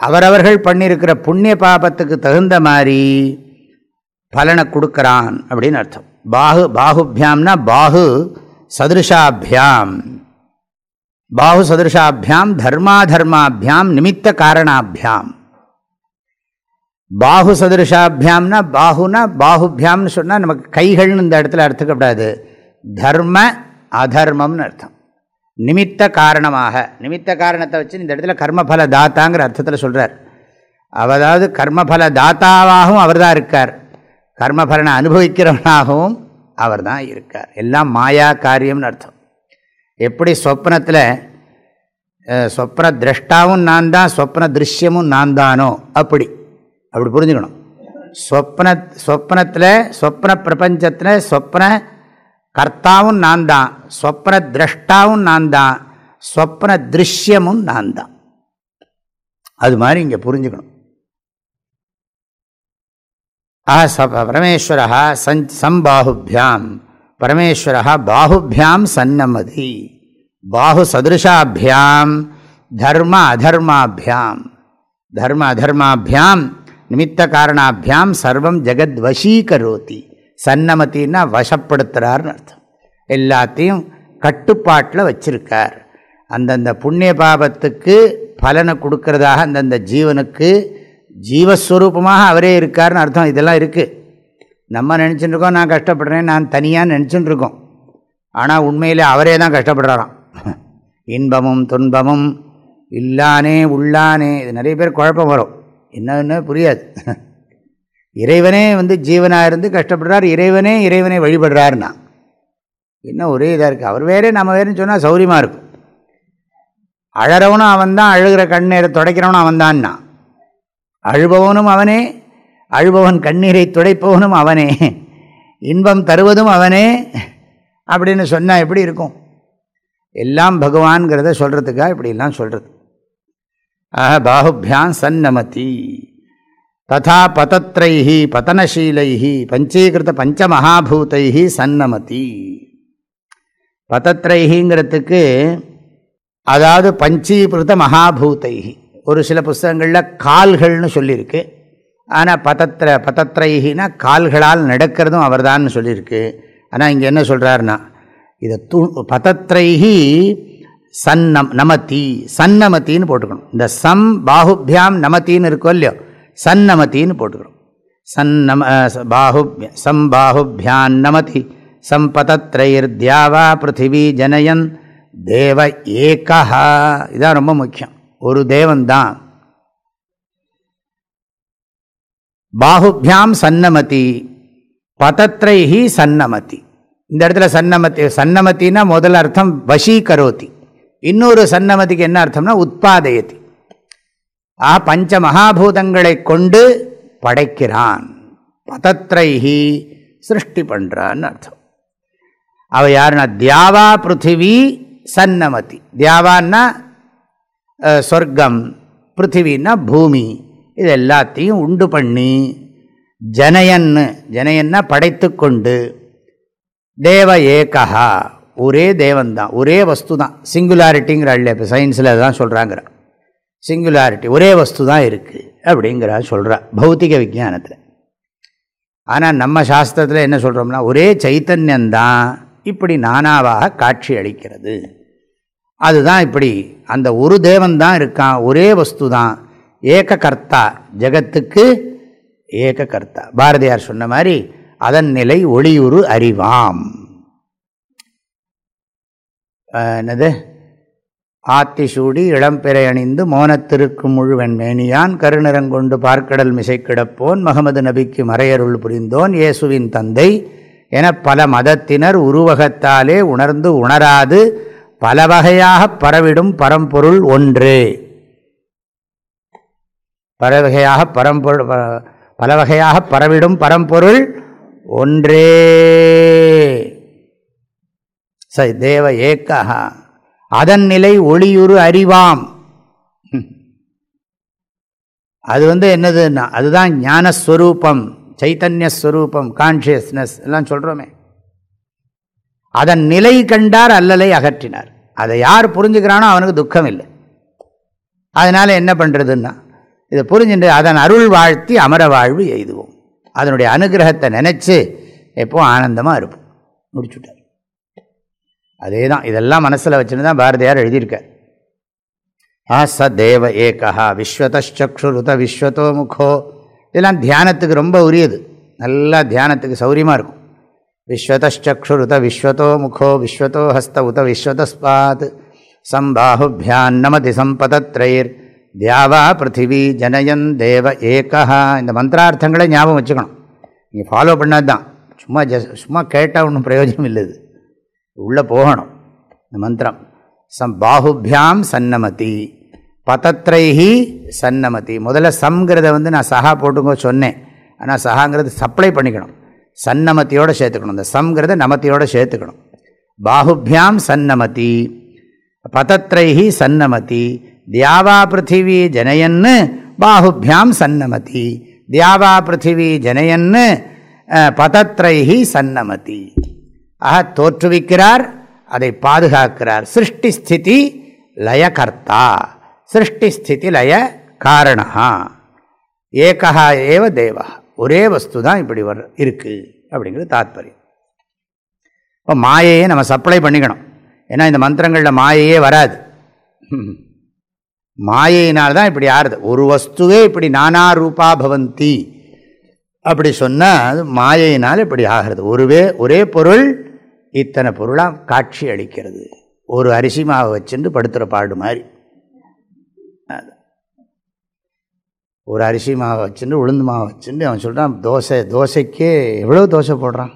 அவரவர்கள் பண்ணியிருக்கிற புண்ணிய பாபத்துக்கு தகுந்த மாதிரி பலனை கொடுக்குறான் அப்படின்னு அர்த்தம். பாகு பாகுபியாம்னா பாகு சதுருஷாபியாம். பாகு சதுருஷாபியாம் தர்மாதர்மாபியாம் நிமித்த காரணாபியாம். பாகு சதுருஷாபியாம்னா பாகுனா பாகுபியாம்னு சொன்னால் நமக்கு கைகள்னு இந்த இடத்துல அர்த்தக்கப்படாது தர்ம அதர்மம்னு அர்த்தம். நிமித்த காரணமாக நிமித்த காரணத்தை வச்சு இந்த இடத்துல கர்மபல தாத்தாங்கிற அர்த்தத்தில் சொல்கிறார் அதாவது கர்மபல தாத்தாவாகவும் அவர் தான் இருக்கார். கர்மபலனை அனுபவிக்கிறவனாகவும் அவர் தான் இருக்கார். எல்லாம் மாயா காரியம்னு அர்த்தம். எப்படி சொப்னத்தில் சொப்ன திரஷ்டாவும் நான் தான் சொப்ன திருஷ்யமும் நான் தானோ அப்படி. அப்படி புரிஞ்சுக்கணும். சொப்ன சொப்னத்தில் சொப்ன பிரபஞ்சத்தில் சொப்ன கர்த்தாவும் நான் தான் ஸ்வப்ன திரஷ்டாவும் நான் தான் ஸ்வப்ன திருஷ்யமும் நான் தான் அது மாதிரி இங்கே புரிஞ்சுக்கணும். ஆஹ் ச பரமேஸ்வரா சஞ் சம்பாஹுபியாம். பரமேஸ்வரா பாஹுபியாம் சன்னமதி. பாஹு சதிருஷாபியாம் தர்ம அதர்மாபியாம். தர்ம அதர்மாபியாம் நிமித்த காரணாபியாம் சர்வம் ஜெகத் வசீகரோதி சன்னமத்தின்னா வசப்படுத்துகிறார்னு அர்த்தம். எல்லாத்தையும் கட்டுப்பாட்டில் வச்சிருக்கார். அந்தந்த புண்ணிய பாபத்துக்கு பலனை கொடுக்கறதாக அந்தந்த ஜீவனுக்கு ஜீவஸ்வரூபமாக அவரே இருக்கார்னு அர்த்தம். இதெல்லாம் இருக்குது நம்ம நினச்சிட்டுருக்கோம் நான் கஷ்டப்படுறேன் நான் தனியாக நினச்சிட்டுருக்கோம் ஆனால் உண்மையில் அவரே தான் கஷ்டப்படுறாராம். இன்பமும் துன்பமும் இல்லானே உள்ளானே. இது நிறைய பேர் குழப்பம் வரும். என்னன்னு புரியாது. இறைவனே வந்து ஜீவனாக இருந்து கஷ்டப்படுறார் இறைவனே இறைவனை வழிபடுறாருன்னா. என்ன ஒரே இதாக இருக்குது அவர் வேறே நம்ம வேறுன்னு சொன்னால் சௌரியமாக இருக்கும். அழறவனும் அவன் தான் அழுகிற கண்ணீரை துடைக்கிறவனும் அவன் தான்னா அழுபவனும் அவனே அழுபவன் கண்ணீரை துடைப்பவனும் அவனே இன்பம் தருவதும் அவனே அப்படின்னு சொன்னால் எப்படி இருக்கும்? எல்லாம் பகவான்கிறத சொல்கிறதுக்காக இப்படிலாம் சொல்கிறது ஆஹ பாகுபியான் சன்னமதி. ததா பதத்ரைஹி பதனசீலைஹி பஞ்சீகிருத பஞ்சமகாபூதைஹி சன்னமதி பதத்ரைஹிங்கிறதுக்கு அதாவது பஞ்சீகிருத மகாபூதைஹி ஒரு சில புஸ்தகங்களில் கால்கள்னு சொல்லியிருக்கு ஆனால் பதத்திர பதத்ரைஹினா கால்களால் நடக்கிறதும் அவர்தான்னு சொல்லியிருக்கு ஆனால் இங்கே என்ன சொல்கிறாருன்னா இதை தூ பதத்ரைஹி சன்னம் நமதி சன்னமத்தின்னு போட்டுக்கணும். இந்த சம் பாகுபியாம் நமத்தின்னு இருக்கோ இல்லையோ சன்னமத்தின்னு போட்டுக்கிறோம். சன்னம பாகு சம்பாஹுபியான் நமதி சம்பதத்ரைர் தியாவா பிருத்திவி ஜனயன் தேவ ஏகா இதான் ரொம்ப முக்கியம். ஒரு தேவன்தான். பாகுபியாம் சன்னமதி பதத்ரைஹி சன்னமதி. இந்த இடத்துல சன்னமதி சன்னமத்தின்னா முதல் அர்த்தம் வசீகரோதி. இன்னொரு சன்னமதிக்கு என்ன அர்த்தம்னா உற்பாதயதி ஆ பஞ்ச மகாபூதங்களை கொண்டு படைக்கிறான். பதத்ரைஹி சிருஷ்டி பண்ணுறான்னு அர்த்தம். அவ யாருன்னா? தியாவா பிருத்திவி சன்னமதி. தியாவான்னா சொர்க்கம் பிருத்திவின்னா பூமி. இது எல்லாத்தையும் உண்டு பண்ணி ஜனயன்னு ஜனயன்னா படைத்து கொண்டு தேவ ஏகா ஒரே தேவன்தான். ஒரே வஸ்து தான் சிங்குலாரிட்டிங்கிற இப்போ சயின்ஸில் தான் சொல்கிறாங்கிற சிங்குலாரிட்டி ஒரே வஸ்து தான் இருக்குது அப்படிங்கிற சொல்கிறா பௌத்திக விஜானத்தில் ஆனால் நம்ம சாஸ்திரத்தில் என்ன சொல்கிறோம்னா ஒரே சைத்தன்யந்தான் இப்படி நானாவாக காட்சி அளிக்கிறது. அதுதான் இப்படி அந்த ஒரு தேவன் தான் இருக்கான் ஒரே வஸ்து தான் ஏக கர்த்தா ஜகத்துக்கு ஏக கர்த்தா. பாரதியார் சொன்ன மாதிரி அதன் நிலை ஒளியுறு அறிவாம். என்னது? ஆத்திசூடி இளம்பிறை அணிந்து மோனத்திருக்கும் முழுவன் மேனியான் கருநிறங்கொண்டு பார்க்கடல் மிசை கிடப்போன் மகமது நபிக்கு மறையருள் புரிந்தோன் இயேசுவின் தந்தை என பல மதத்தினர் உருவகத்தாலே உணர்ந்து உணராது பல வகையாக பரவிடும் பரம்பொருள் ஒன்று. பல வகையாக பரம்பொருள் பல வகையாக பரவிடும் பரம்பொருள் ஒன்றே. ச தேவ ஏக்கா அதன் நிலை ஒளியுறு அறிவாம். அது வந்து என்னதுன்னா அதுதான் ஞானஸ்வரூபம் சைத்தன்யஸ்வரூபம் கான்ஷியஸ்னஸ் எல்லாம் சொல்கிறோமே அதன் நிலை கண்டார் அல்லலை அகற்றினார். அதை யார் புரிஞ்சுக்கிறானோ அவனுக்கு துக்கம் இல்லை அதனால் என்ன பண்ணுறதுன்னா இதை புரிஞ்சுட்டு அதன் அருள் வாழ்த்தி அமர வாழ்வு எய்துவோம். அதனுடைய அனுகிரகத்தை நினச்சி எப்போ ஆனந்தமாக இருப்போம். முடிச்சுட்டார். அதே தான் இதெல்லாம் மனசில் வச்சுன்னு தான் பாரதியார் எழுதியிருக்கார். ஆ ச தேவ ஏகா விஸ்வதச்சுருத விஸ்வத்தோ முகோ இதெல்லாம் தியானத்துக்கு ரொம்ப உரியது. நல்லா தியானத்துக்கு சௌரியமாக இருக்கும். விஸ்வதச்சுருத விஸ்வத்தோ முகோ விஸ்வத்தோ ஹஸ்த உத விஸ்வதஸ்பாத். சம்பாஹுபியான் நமதி சம்பதத்ரயிர் தியாவா பிருத்திவி ஜனயன் தேவ ஏகா இந்த மந்திரார்த்தங்களை ஞாபகம் வச்சுக்கணும். நீங்கள் ஃபாலோ பண்ணாது தான் சும்மா ஜஸ் சும்மா கேட்டால் ஒன்றும் பிரயோஜனம் இல்லை உள்ளே போகணும். இந்த மந்திரம். சம் பாகுபியாம் சன்னமதி. பதத்திரைஹி சன்னமதி. முதல்ல சம்ங்கிறத வந்து நான் சஹா போட்டுங்க சொன்னேன். ஆனால் சஹாங்கிறது சப்ளை பண்ணிக்கணும். சன்னமத்தியோடு சேர்த்துக்கணும். இந்த சம்ங்கிறத நமத்தியோடு சேர்த்துக்கணும். பாகுபியாம் சன்னமதி. பதத்திரைஹி சன்னமதி. தியாவா பிருத்திவி ஜனயன்னு பாகுபியாம் சன்னமதி. தியாவா பிருத்திவி ஜனயன்னு பதத்திரைஹி சன்னமதி. ஆக தோற்றுவிக்கிறார் அதை பாதுகாக்கிறார். சிருஷ்டி ஸ்திதி லயகர்த்தா. சிருஷ்டி ஸ்திதி லய காரணா ஏகா ஏவ தேவா. ஒரே வஸ்து தான் இப்படி வர இருக்குது அப்படிங்கிறது தாத்பரியம். இப்போ மாயையே நம்ம சப்ளை பண்ணிக்கணும். ஏன்னா இந்த மந்திரங்களில் மாயையே வராது. மாயினால் இப்படி ஆறுது. ஒரு வஸ்துவே இப்படி நானா ரூபா பவந்தி. அப்படி சொன்னால் அது மாயையினால் இப்படி ஆகிறது. ஒருவே ஒரே பொருள் இத்தனை பொருளாக காட்சி அளிக்கிறது. ஒரு அரிசி மாவை வச்சுட்டு படுத்துகிற பாடு மாதிரி. ஒரு அரிசி மாவை வச்சுட்டு உளுந்து மாவை வச்சுட்டு அவன் சொல்கிறான் தோசை தோசைக்கே எவ்வளோ தோசை போடுறான்?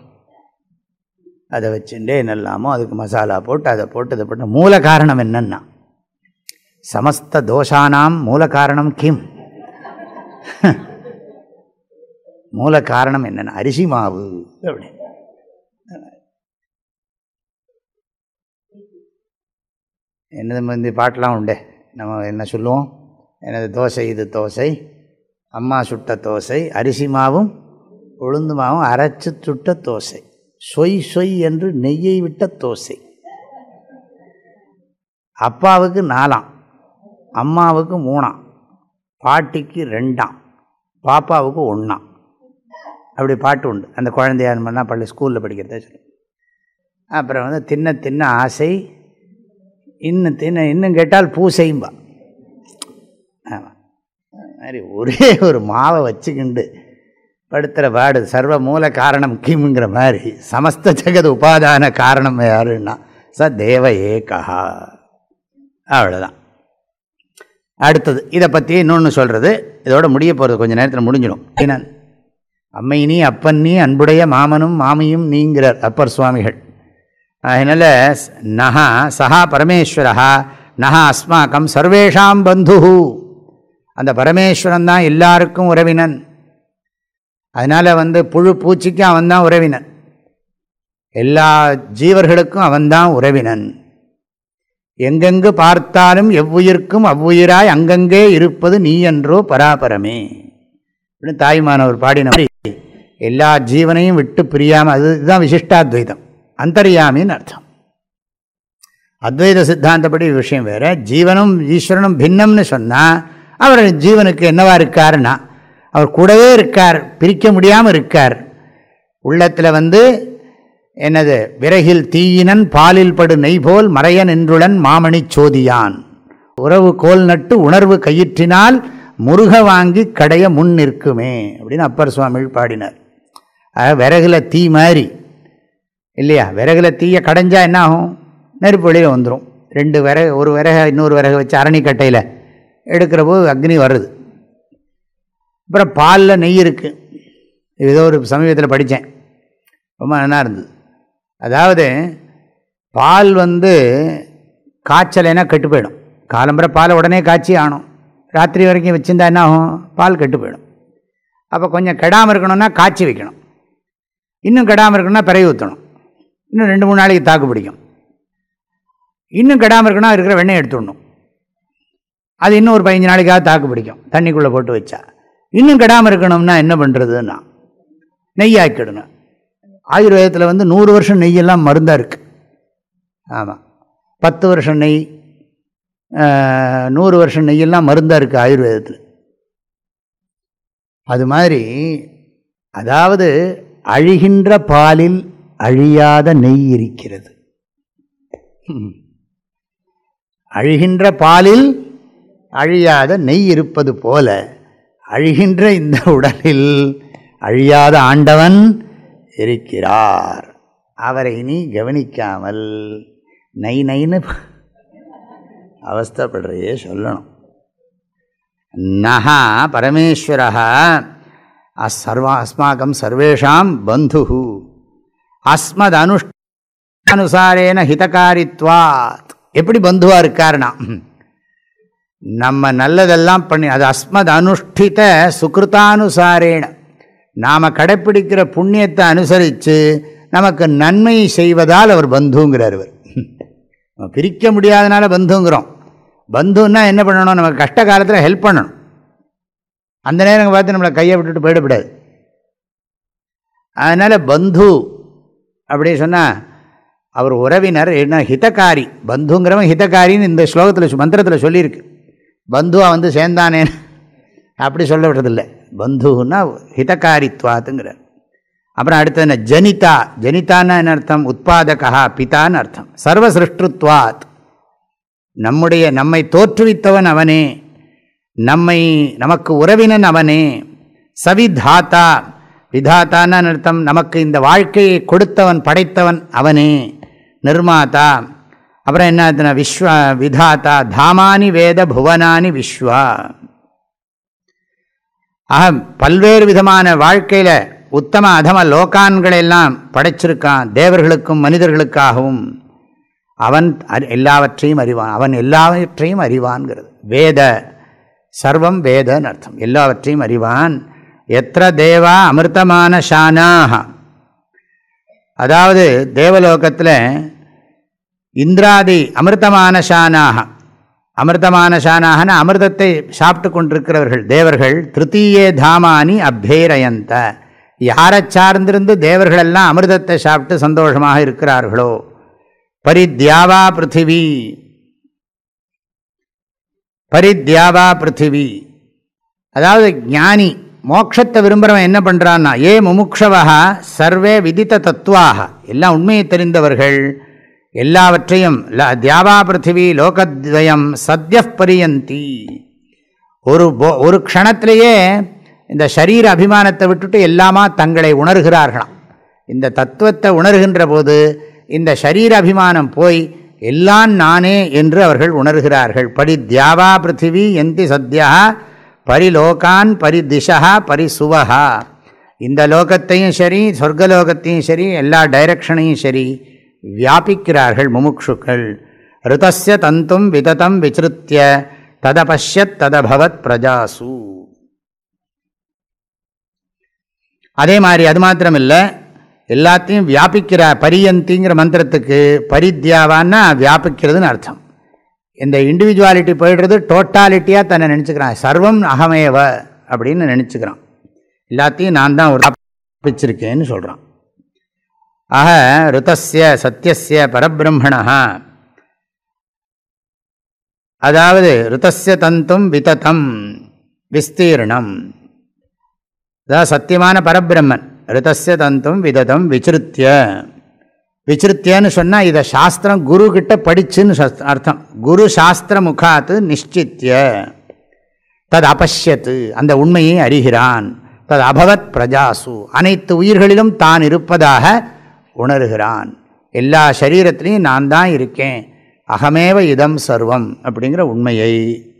அதை வச்சுட்டே என்னெல்லாமோ அதுக்கு மசாலா போட்டு அதை போட்டு அதை போட்டு. மூல காரணம் என்னன்னா சமஸ்த தோஷானாம் மூல காரணம் கிம். மூல காரணம் என்னென்ன அரிசி மாவு. அப்படின்னு என்னது இந்த பாட்டெலாம் உண்டே. நம்ம என்ன சொல்லுவோம்? எனது தோசை இது தோசை. அம்மா சுட்ட தோசை. அரிசி மாவும் உளுந்து மாவும் அரைச்சி சுட்ட தோசை. சொய் சொய் என்று நெய்யை விட்ட தோசை. அப்பாவுக்கு நாலாம் அம்மாவுக்கு மூணாம் பாட்டிக்கு ரெண்டாம் பாப்பாவுக்கு ஒன்றாம் அப்படி பாட்டு உண்டு. அந்த குழந்தையார் பண்ணால் பள்ளி ஸ்கூலில் படிக்கிறத சொல்லி. அப்புறம் வந்து தின்ன தின்ன ஆசை இன்னும் தின்ன இன்னும் கேட்டால் பூசையும்பா ஆமாம் மாதிரி ஒரே ஒரு மாவை வச்சுக்கிண்டு படுத்துகிற பாடு சர்வ மூல காரணம் கிம்ங்கிற மாதிரி சமஸ்த ஜெகத் உபாதான காரணம் யாருன்னா ச தேவ ஏகா. அவ்வளோதான் அடுத்தது இதை பற்றி இன்னொன்று சொல்கிறது இதோட முடிய போகிறது கொஞ்சம் நேரத்தில் முடிஞ்சிடும் ஏன்னா அம்மை நீ அப்பன் நீ அன்புடைய மாமனும் மாமியும் நீங்கிறார் அப்பர் சுவாமிகள். அதனால் நகா சஹா பரமேஸ்வரா நகா அஸ்மாக்கம் சர்வேஷாம் பந்து அந்த பரமேஸ்வரன் தான் எல்லாருக்கும் உறவினன். அதனால் வந்து புழு பூச்சிக்கு அவன்தான் உறவினன். எல்லா ஜீவர்களுக்கும் அவன்தான் உறவினன். எங்கெங்கு பார்த்தாலும் எவ்வுயிர்க்கும் அவ்வுயிராய் அங்கங்கே இருப்பது நீ என்றோ பராபரமே. அப்படின்னு தாய்மானவர் பாடின மாதிரி எல்லா ஜீவனையும் விட்டு பிரியாமல் அது விசிஷ்டாத்வைதம். அந்தர்யாமின்னு அர்த்தம். அத்வைத சித்தாந்தப்படி விஷயம் வேறு. ஜீவனும் ஈஸ்வரனும் பின்னம்னு சொன்னால் அவர் ஜீவனுக்கு என்னவா இருக்காருன்னா அவர் கூடவே இருக்கார் பிரிக்க முடியாமல் இருக்கார். உள்ளத்தில் வந்து என்னது விறகில் தீயினன் பாலில் படு நெய் போல் மறையன் மாமணி சோதியான். உறவு கோல் நட்டு உணர்வு கயிற்றினால் முருக வாங்கி கடைய முன் நிற்குமே அப்படின்னு அப்பர் சுவாமி பாடினார். விறகில் விறகுல தீ மாதிரி இல்லையா? விறகுல தீயை கடைஞ்சா என்ன ஆகும் நெருப்பு வெளியில் வந்துடும் ரெண்டு விறகு ஒரு விறகை இன்னொரு விறகு வச்சு அரணிக்கட்டையில் எடுக்கிற போது அக்னி வருது. அப்புறம் பாலில் நெய் இருக்குது ஏதோ ஒரு சமீபத்தில் படித்தேன் ரொம்ப நல்லா இருந்தது. அதாவது பால் வந்து காய்ச்சலைனா கெட்டு போயிடும். காலம்புற பாலை உடனே காய்ச்சி ஆகணும் ராத்திரி வரைக்கும் வச்சுருந்தா என்ன ஆகும் பால் கெட்டு போயிடும். அப்போ கொஞ்சம் கெடாமல் இருக்கணும்னா காய்ச்சி வைக்கணும். இன்னும் கெடாமல் இருக்கணும்னா பிறகு ஊற்றணும் இன்னும் ரெண்டு மூணு நாளைக்கு தாக்கு பிடிக்கும். இன்னும் கெடாமல் இருக்கணும் இருக்கிற வெண்ணெய் எடுத்துடணும். அது இன்னும் ஒரு பதினஞ்சு நாளைக்காக தாக்கு பிடிக்கும். தண்ணிக்குள்ளே போட்டு வச்சா. இன்னும் கெடாமல் இருக்கணும்னா என்ன பண்ணுறதுன்னா நெய் ஆக்கிடணும் ஆயுர்வேதத்தில் வந்து நூறு வருஷம் நெய்யெல்லாம் மருந்தாக இருக்குது ஆமாம் பத்து வருஷம் நெய் நூறு வருஷம் நெய்யெல்லாம் மருந்தாக இருக்குது ஆயுர்வேதத்தில். அது மாதிரி அதாவது அழிகின்ற பாலில் அழியாத நெய் இருக்கிறது. அழிகின்ற பாலில் அழியாத நெய் இருப்பது போல அழிகின்ற இந்த உடலில் அழியாத ஆண்டவன் இருக்கிறார். அவரை நீ கவனிக்காமல் நை நைன்னு அவஸ்தப்படுறையே சொல்லணும். நகா பரமேஸ்வரா அஸ்வா அஸ்மாக்கம் சர்வேஷாம் பந்து அஸ்மத் அனுஷ்டானுசாரேன ஹிதகாரித்வாத். எப்படி பந்துவாக இருக்காருனா நம்ம நல்லதெல்லாம் பண்ணி அது அஸ்மத் அனுஷ்டித சுகிருத்தானுசாரேன நாம் கடைப்பிடிக்கிற புண்ணியத்தை அனுசரித்து நமக்கு நன்மை செய்வதால் அவர் பந்துங்கிறார் அவர் பிரிக்க முடியாதனால பந்துங்கிறோம். பந்துன்னா என்ன பண்ணணும்? நமக்கு கஷ்ட காலத்தில் ஹெல்ப் பண்ணணும். அந்த நேரம் பார்த்து நம்மளை கையை விட்டுட்டு போயிடக்கூடாது. அதனால் பந்து அப்படி சொன்னால் அவர் உறவினர் என்ன ஹிதக்காரி பந்துங்கிறவன் ஹிதக்காரின்னு இந்த ஸ்லோகத்தில் மந்திரத்தில் சொல்லியிருக்கு. பந்துவா வந்து சேர்ந்தானே. அப்படி சொல்ல விடுறதில்லை பந்துன்னா ஹிதக்காரித்வாத்துங்கிறார் அப்புறம் அடுத்தது என்ன ஜனிதா. ஜனிதான்னா என்ன அர்த்தம்? உற்பாதகா பிதான்னு அர்த்தம். சர்வசிருஷ்டுத்வாத். நம்முடைய நம்மை தோற்றுவித்தவன் அவனே. நம்மை நமக்கு உறவினன் அவனே. சவிதாத்தா விதாத்தான அர்த்தம் நமக்கு இந்த வாழ்க்கையை கொடுத்தவன் படைத்தவன் அவனே. நிர்மாதா. அப்புறம் என்ன விஸ்வ விதாத்தா தாமானி வேத புவனானி விஸ்வா. ஆக பல்வேறு விதமான வாழ்க்கையில் உத்தம அதம லோகான்களெல்லாம் படைச்சிருக்கான் தேவர்களுக்கும் மனிதர்களுக்காகவும். அவன் எல்லாவற்றையும் அறிவான். அவன் எல்லாவற்றையும் அறிவான்கிறது வேத சர்வம் வேதன்னு அர்த்தம். எல்லாவற்றையும் அறிவான். எத்திர தேவா அமிர்தமான ஷானாக அதாவது தேவலோகத்தில் இந்திராதி அமிர்தமான ஷானாக அமிர்தமான ஷானாகனா அமிர்தத்தை சாப்பிட்டு கொண்டிருக்கிறவர்கள் தேவர்கள் திருத்தீயே தாமானி அபேரயந்த யாரை சார்ந்திருந்து தேவர்களெல்லாம் அமிர்தத்தை சாப்பிட்டு சந்தோஷமாக இருக்கிறார்களோ? பரித்யாவா பிருத்திவி. பரித்யாவா பிருத்திவி. அதாவது ஞானி மோட்சத்தை விரும்புகிறவன் என்ன பண்ணுறான்னா ஏ முமுக்ஷவா சர்வே விதித்த தத்துவாக எல்லாம் உண்மையை தெரிந்தவர்கள். எல்லாவற்றையும் ல தியாவா பிருத்திவி லோகத்வயம் சத்ய பரியந்தி. ஒரு ஒரு க்ஷணத்திலேயே இந்த சரீர அபிமானத்தை விட்டுட்டு எல்லாமா தங்களை உணர்கிறார்களாம். இந்த தத்துவத்தை உணர்கின்ற போது இந்த சரீர அபிமானம் போய் எல்லாம் நானே என்று அவர்கள் உணர்கிறார்கள். படி தியாவா பிருத்திவி எந்தி சத்யா பரிலோகான் பரிதிஷா பரிசுவஹா. இந்த லோகத்தையும் சரி சொர்க்கலோகத்தையும் சரி எல்லா டைரக்ஷனையும் சரி வியாபிக்கிறார்கள் முமுட்சுக்கள் ரிதஸ்ய தந்தும் விததம் விசிருத்திய ததபஷ்யத் ததபவத் பிரஜாசு. அதே மாதிரி அது மாத்திரம் இல்லை எல்லாத்தையும் வியாபிக்கிற பரியந்திங்கிற மந்திரத்துக்கு பரித்யாவான்னா வியாபிக்கிறதுன்னு அர்த்தம். இந்த இண்டிவிஜுவாலிட்டி போயிடுறது டோட்டாலிட்டியாக தன்னை நினச்சிக்கிறான். சர்வம் அகமேவ அப்படின்னு நினச்சிக்கிறான். எல்லாத்தையும் நான் தான் ஒரு வியாபிச்சிருக்கேன்னு சொல்கிறான் ஆக ருத்தஸ்ய சத்தியசிய பரபிரம்மணா அதாவது ருத்தஸ்ய தந்தும் விதத்தம் விஸ்தீர்ணம். அதாவது சத்தியமான பரபிரம்மன் ரிதஸ்ய தந்தும் விததம் விசிருத்திய விசிருத்தியன்னு சொன்னால் இதை சாஸ்திரம் குரு கிட்ட படிச்சுன்னு அர்த்தம். குரு சாஸ்திர முகாத்து நிச்சித்திய தது அபஷ்யத்து. அந்த உண்மையை அறிகிறான். தது அபவத் பிரஜாசு. அனைத்து உயிர்களிலும் தான் இருப்பதாக உணர்கிறான். எல்லா சரீரத்திலையும் நான் தான் இருக்கேன். அகமேவ இதம் சர்வம் அப்படிங்கிற உண்மையை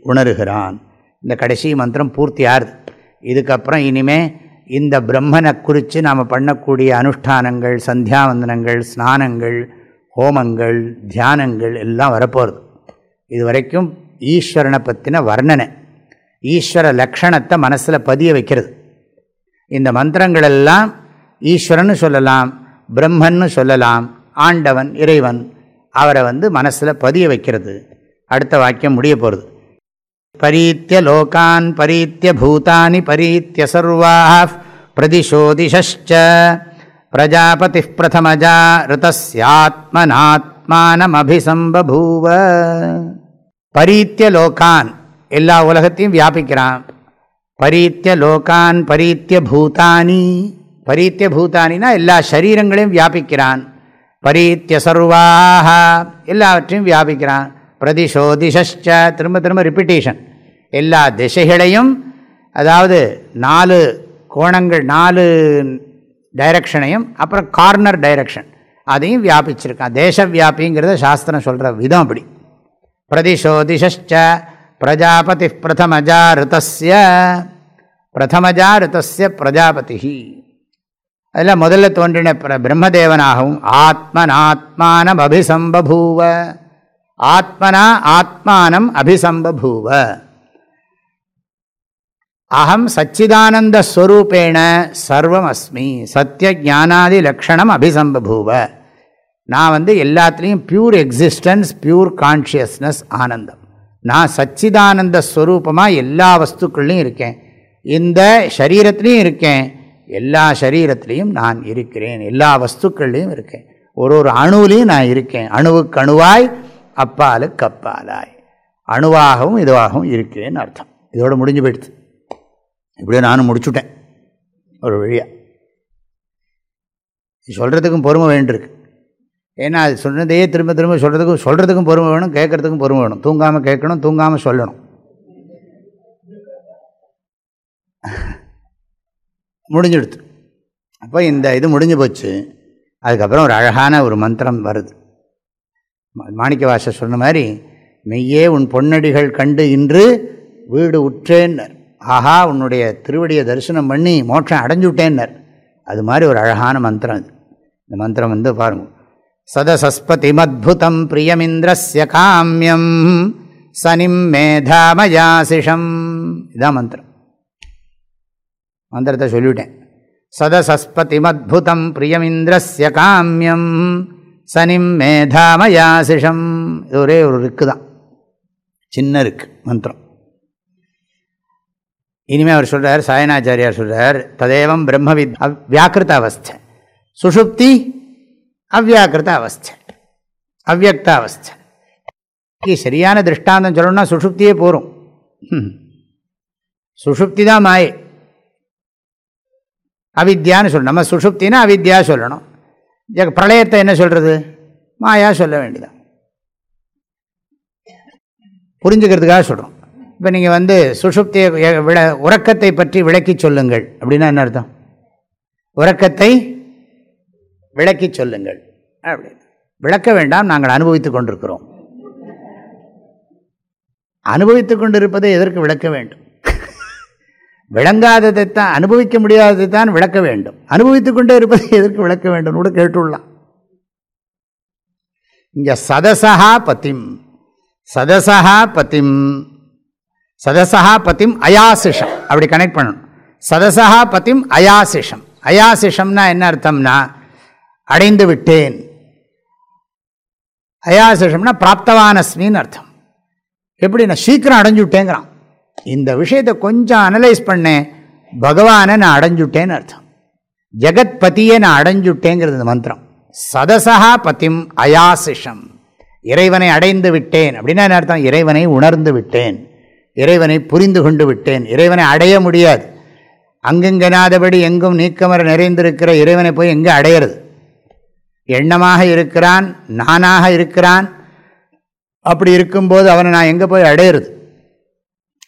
உணர்கிறான். இந்த கடைசி மந்திரம் பூர்த்தி ஆறுது இதுக்கப்புறம் இனிமே இந்த பிரம்மனை குறித்து நாம் பண்ணக்கூடிய அனுஷ்டானங்கள் சந்தியாவந்தனங்கள் ஸ்நானங்கள் ஹோமங்கள் தியானங்கள் எல்லாம் வரப்போகிறது இது வரைக்கும் ஈஸ்வரனை பற்றின வர்ணனை ஈஸ்வர லக்ஷணத்தை மனசில் பதிய வைக்கிறது. இந்த மந்திரங்கள் எல்லாம் ஈஸ்வரன்னு சொல்லலாம் பிரம்மன்னு சொல்லலாம் ஆண்டவன் இறைவன் அவரை வந்து மனசில் பதிய வைக்கிறது. அடுத்த வாக்கியம் முடிய போகிறது பரீத்திய லோகான் பரீத்திய பூதானி பரீத்திய சர்வாः பிரதிஷோதிஷ்ச பிரஜாபதி பிரதமஜா ரிதஸ்யாத்மனாத்மானமபிசம்பூவ பரீத்திய லோகான் எல்லா உலகத்தையும் வியாபிக்கிறான். பரீத்திய லோகான் பரீத்திய பூதானி. பரீத்திய பூதானினா எல்லா சரீரங்களையும் வியாபிக்கிறான். பரீத்திய சர்வாக எல்லாவற்றையும் வியாபிக்கிறான். பிரதிஷோதிஷ்ச திரும்ப திரும்ப ரிப்பிட்டேஷன் எல்லா திசைகளையும் அதாவது நாலு கோணங்கள் நாலு டைரக்ஷனையும் அப்புறம் கார்னர் டைரக்ஷன் அதையும் வியாபிச்சிருக்கான். தேச வியாபிங்கிறத சாஸ்திரம் சொல்கிற விதம் அப்படி. பிரதிஷோதிஷ்ச பிரஜாபதி பிரதமஜா ரிதஸ்ய பிரதமஜா ரிதஸ்ய பிரஜாபதி அதில் முதல்ல தோன்றின பிரம்மதேவனாகவும் ஆத்மனாத்மானம் அபிசம்பூவ ஆத்மனா ஆத்மானம் அபிசம்பூவ அகம் சச்சிதானந்தஸ்வரூபேண சர்வம் அஸ்மி சத்திய ஜானாதி லக்ஷணம் அபிசம்பூவ நான் வந்து எல்லாத்துலேயும் பியூர் எக்ஸிஸ்டன்ஸ் பியூர் கான்ஷியஸ்னஸ் ஆனந்தம். நான் சச்சிதானந்த ஸ்வரூபமாக எல்லா வஸ்துக்கள்லையும் இருக்கேன். இந்த சரீரத்துலேயும் இருக்கேன். எல்லா சரீரத்திலையும் நான் இருக்கிறேன். எல்லா வஸ்துக்கள்லேயும் இருக்கேன். ஒரு ஒரு அணுவிலையும் நான் இருக்கேன். அணுவுக்கு அணுவாய் அப்பாலுக்கு அப்பாலாய் அணுவாகவும் இதுவாகவும் இருக்கிறேன்னு அர்த்தம். இதோடு முடிஞ்சு போயிடுது. இப்படியே நானும் முடிச்சுட்டேன். ஒரு வழியாக சொல்கிறதுக்கும் பொறுமை வேண்டியிருக்கு ஏன்னா அது சொன்னதையே திரும்ப திரும்ப சொல்கிறதுக்கும் சொல்கிறதுக்கும் பொறுமை வேணும் கேட்குறதுக்கும் பொறுமை வேணும். தூங்காமல் கேட்கணும் தூங்காமல் சொல்லணும். முடிஞ்சுடுத்து அப்போ இந்த இது முடிஞ்சு போச்சு. அதுக்கப்புறம் ஒரு அழகான ஒரு மந்திரம் வருது. மாணிக்க வாச சொன்ன மாதிரி மெய்யே உன் பொன்னடிகள் கண்டு இன்று வீடு உற்றேன்னர். ஆஹா உன்னுடைய திருவடியை தரிசனம் பண்ணி மோட்சம் அடைஞ்சு விட்டேன்னர் அது மாதிரி ஒரு அழகான மந்திரம் அது. இந்த மந்திரம் வந்து பாருங்க. சதசஸ்பதிமத்புதம் பிரியமிந்திரஸ்ய காமியம் சனிம் மேதாமயாசிஷம். இதான் மந்திரம். மந்திரத்தை சொல்லிவிட்டேன். சதசஸ்பதிமத்புதம் பிரியமிந்திரஸ்ய காமியம் சனிம் மேதாமயாசிஷம். இது ஒரே ஒரு ருக்கு தான். சின்ன ருக்கு மந்திரம். இனிமேல் அவர் சொல்கிறார் சாயனாச்சாரியார் சொல்கிறார் ததேவம் பிரம்மவித் வியாக்கிருத அவஸ்தை சுஷுப்தி அவ்வியாக்கிருத்த அவஸ்தை அவ்வக்த அவஸ்தை சரியான திருஷ்டாந்தம் சொல்லணும்னா சுஷுப்தியே போகும் சுஷுப்தி தான் மாயை. அவித்யான்னு சொல்லணும் நம்ம சுஷுப்தினா அவித்யா சொல்லணும். பிரளயத்தை என்ன சொல்கிறது மாயா சொல்ல வேண்டியதான் புரிஞ்சுக்கிறதுக்காக சொல்கிறோம் இப்போ நீங்கள் வந்து சுஷுப்தியை விள உறக்கத்தை பற்றி விளக்கி சொல்லுங்கள். அப்படின்னா என்ன அர்த்தம்? உறக்கத்தை விளக்கி சொல்லுங்கள். அப்படி. விளக்க வேண்டாம் நாங்கள் அனுபவித்து கொண்டிருக்கிறோம். அனுபவித்து கொண்டிருப்பதை எதற்கு விளக்க வேண்டும்? விளங்காததைத்தான் அனுபவிக்க முடியாததை தான் விளக்க வேண்டும். அனுபவித்துக் கொண்டே இருப்பதை எதற்கு விளக்க வேண்டும்? கூட கேட்டுள்ளான். இங்கே சதசகா பத்திம். சதசகா பத்திம். சதசகா பத்திம் அயாசிஷம். அப்படி கனெக்ட் பண்ணணும். சதசகா பத்திம் அயாசிஷம். அயாசிஷம்னா என்ன அர்த்தம்னா அடைந்து விட்டேன். அயாசிஷம்னா பிராப்தவானஸ்மின்னு அர்த்தம். எப்படி நான் சீக்கிரம் அடைஞ்சு விட்டேங்கிறான். இந்த விஷயத்தை கொஞ்சம் அனலைஸ் பண்ணேன் பகவானை நான் அடைஞ்சுட்டேன்னு அர்த்தம். ஜெகத்பதியை நான் அடைஞ்சுட்டேங்கிறது மந்திரம். சதசகா பதிம் அயாசிஷம். இறைவனை அடைந்து விட்டேன். அப்படின்னா என்ன அர்த்தம்? இறைவனை உணர்ந்து விட்டேன். இறைவனை புரிந்து கொண்டு விட்டேன். இறைவனை அடைய முடியாது. அங்கெங்கனாதபடி எங்கும் நீக்கமர நிறைந்திருக்கிற இறைவனை போய் எங்கே அடையிறது? எண்ணமாக இருக்கிறான் நானாக இருக்கிறான். அப்படி இருக்கும்போது அவனை நான் எங்கே போய் அடையிறது?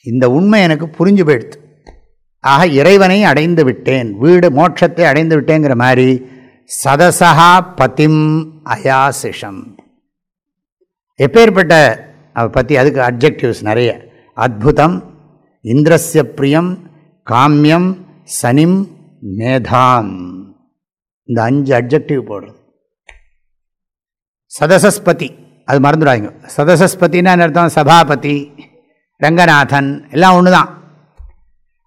இந்த உண்மை எனக்கு புரிஞ்சு போயிடுது. ஆக இறைவனை அடைந்து விட்டேன். வீடு மோட்சத்தை அடைந்து விட்டேங்கிற மாதிரி சதசகா பதிம் அயாசிஷம். எப்பேற்பட்ட பற்றி அதுக்கு அப்ஜெக்டிவ்ஸ் நிறைய. அத்புதம் இந்திரஸ்ய பிரியம் காமியம் சனிம் மேதாம். இந்த அஞ்சு அப்ஜெக்டிவ் போடுறது சதசஸ்பதி அது மறந்துடாங்க சதசஸ்பத்தின்னா அர்த்தம்? சபாபதி. ரங்கநாதன் எல்லாம் ஒன்று தான்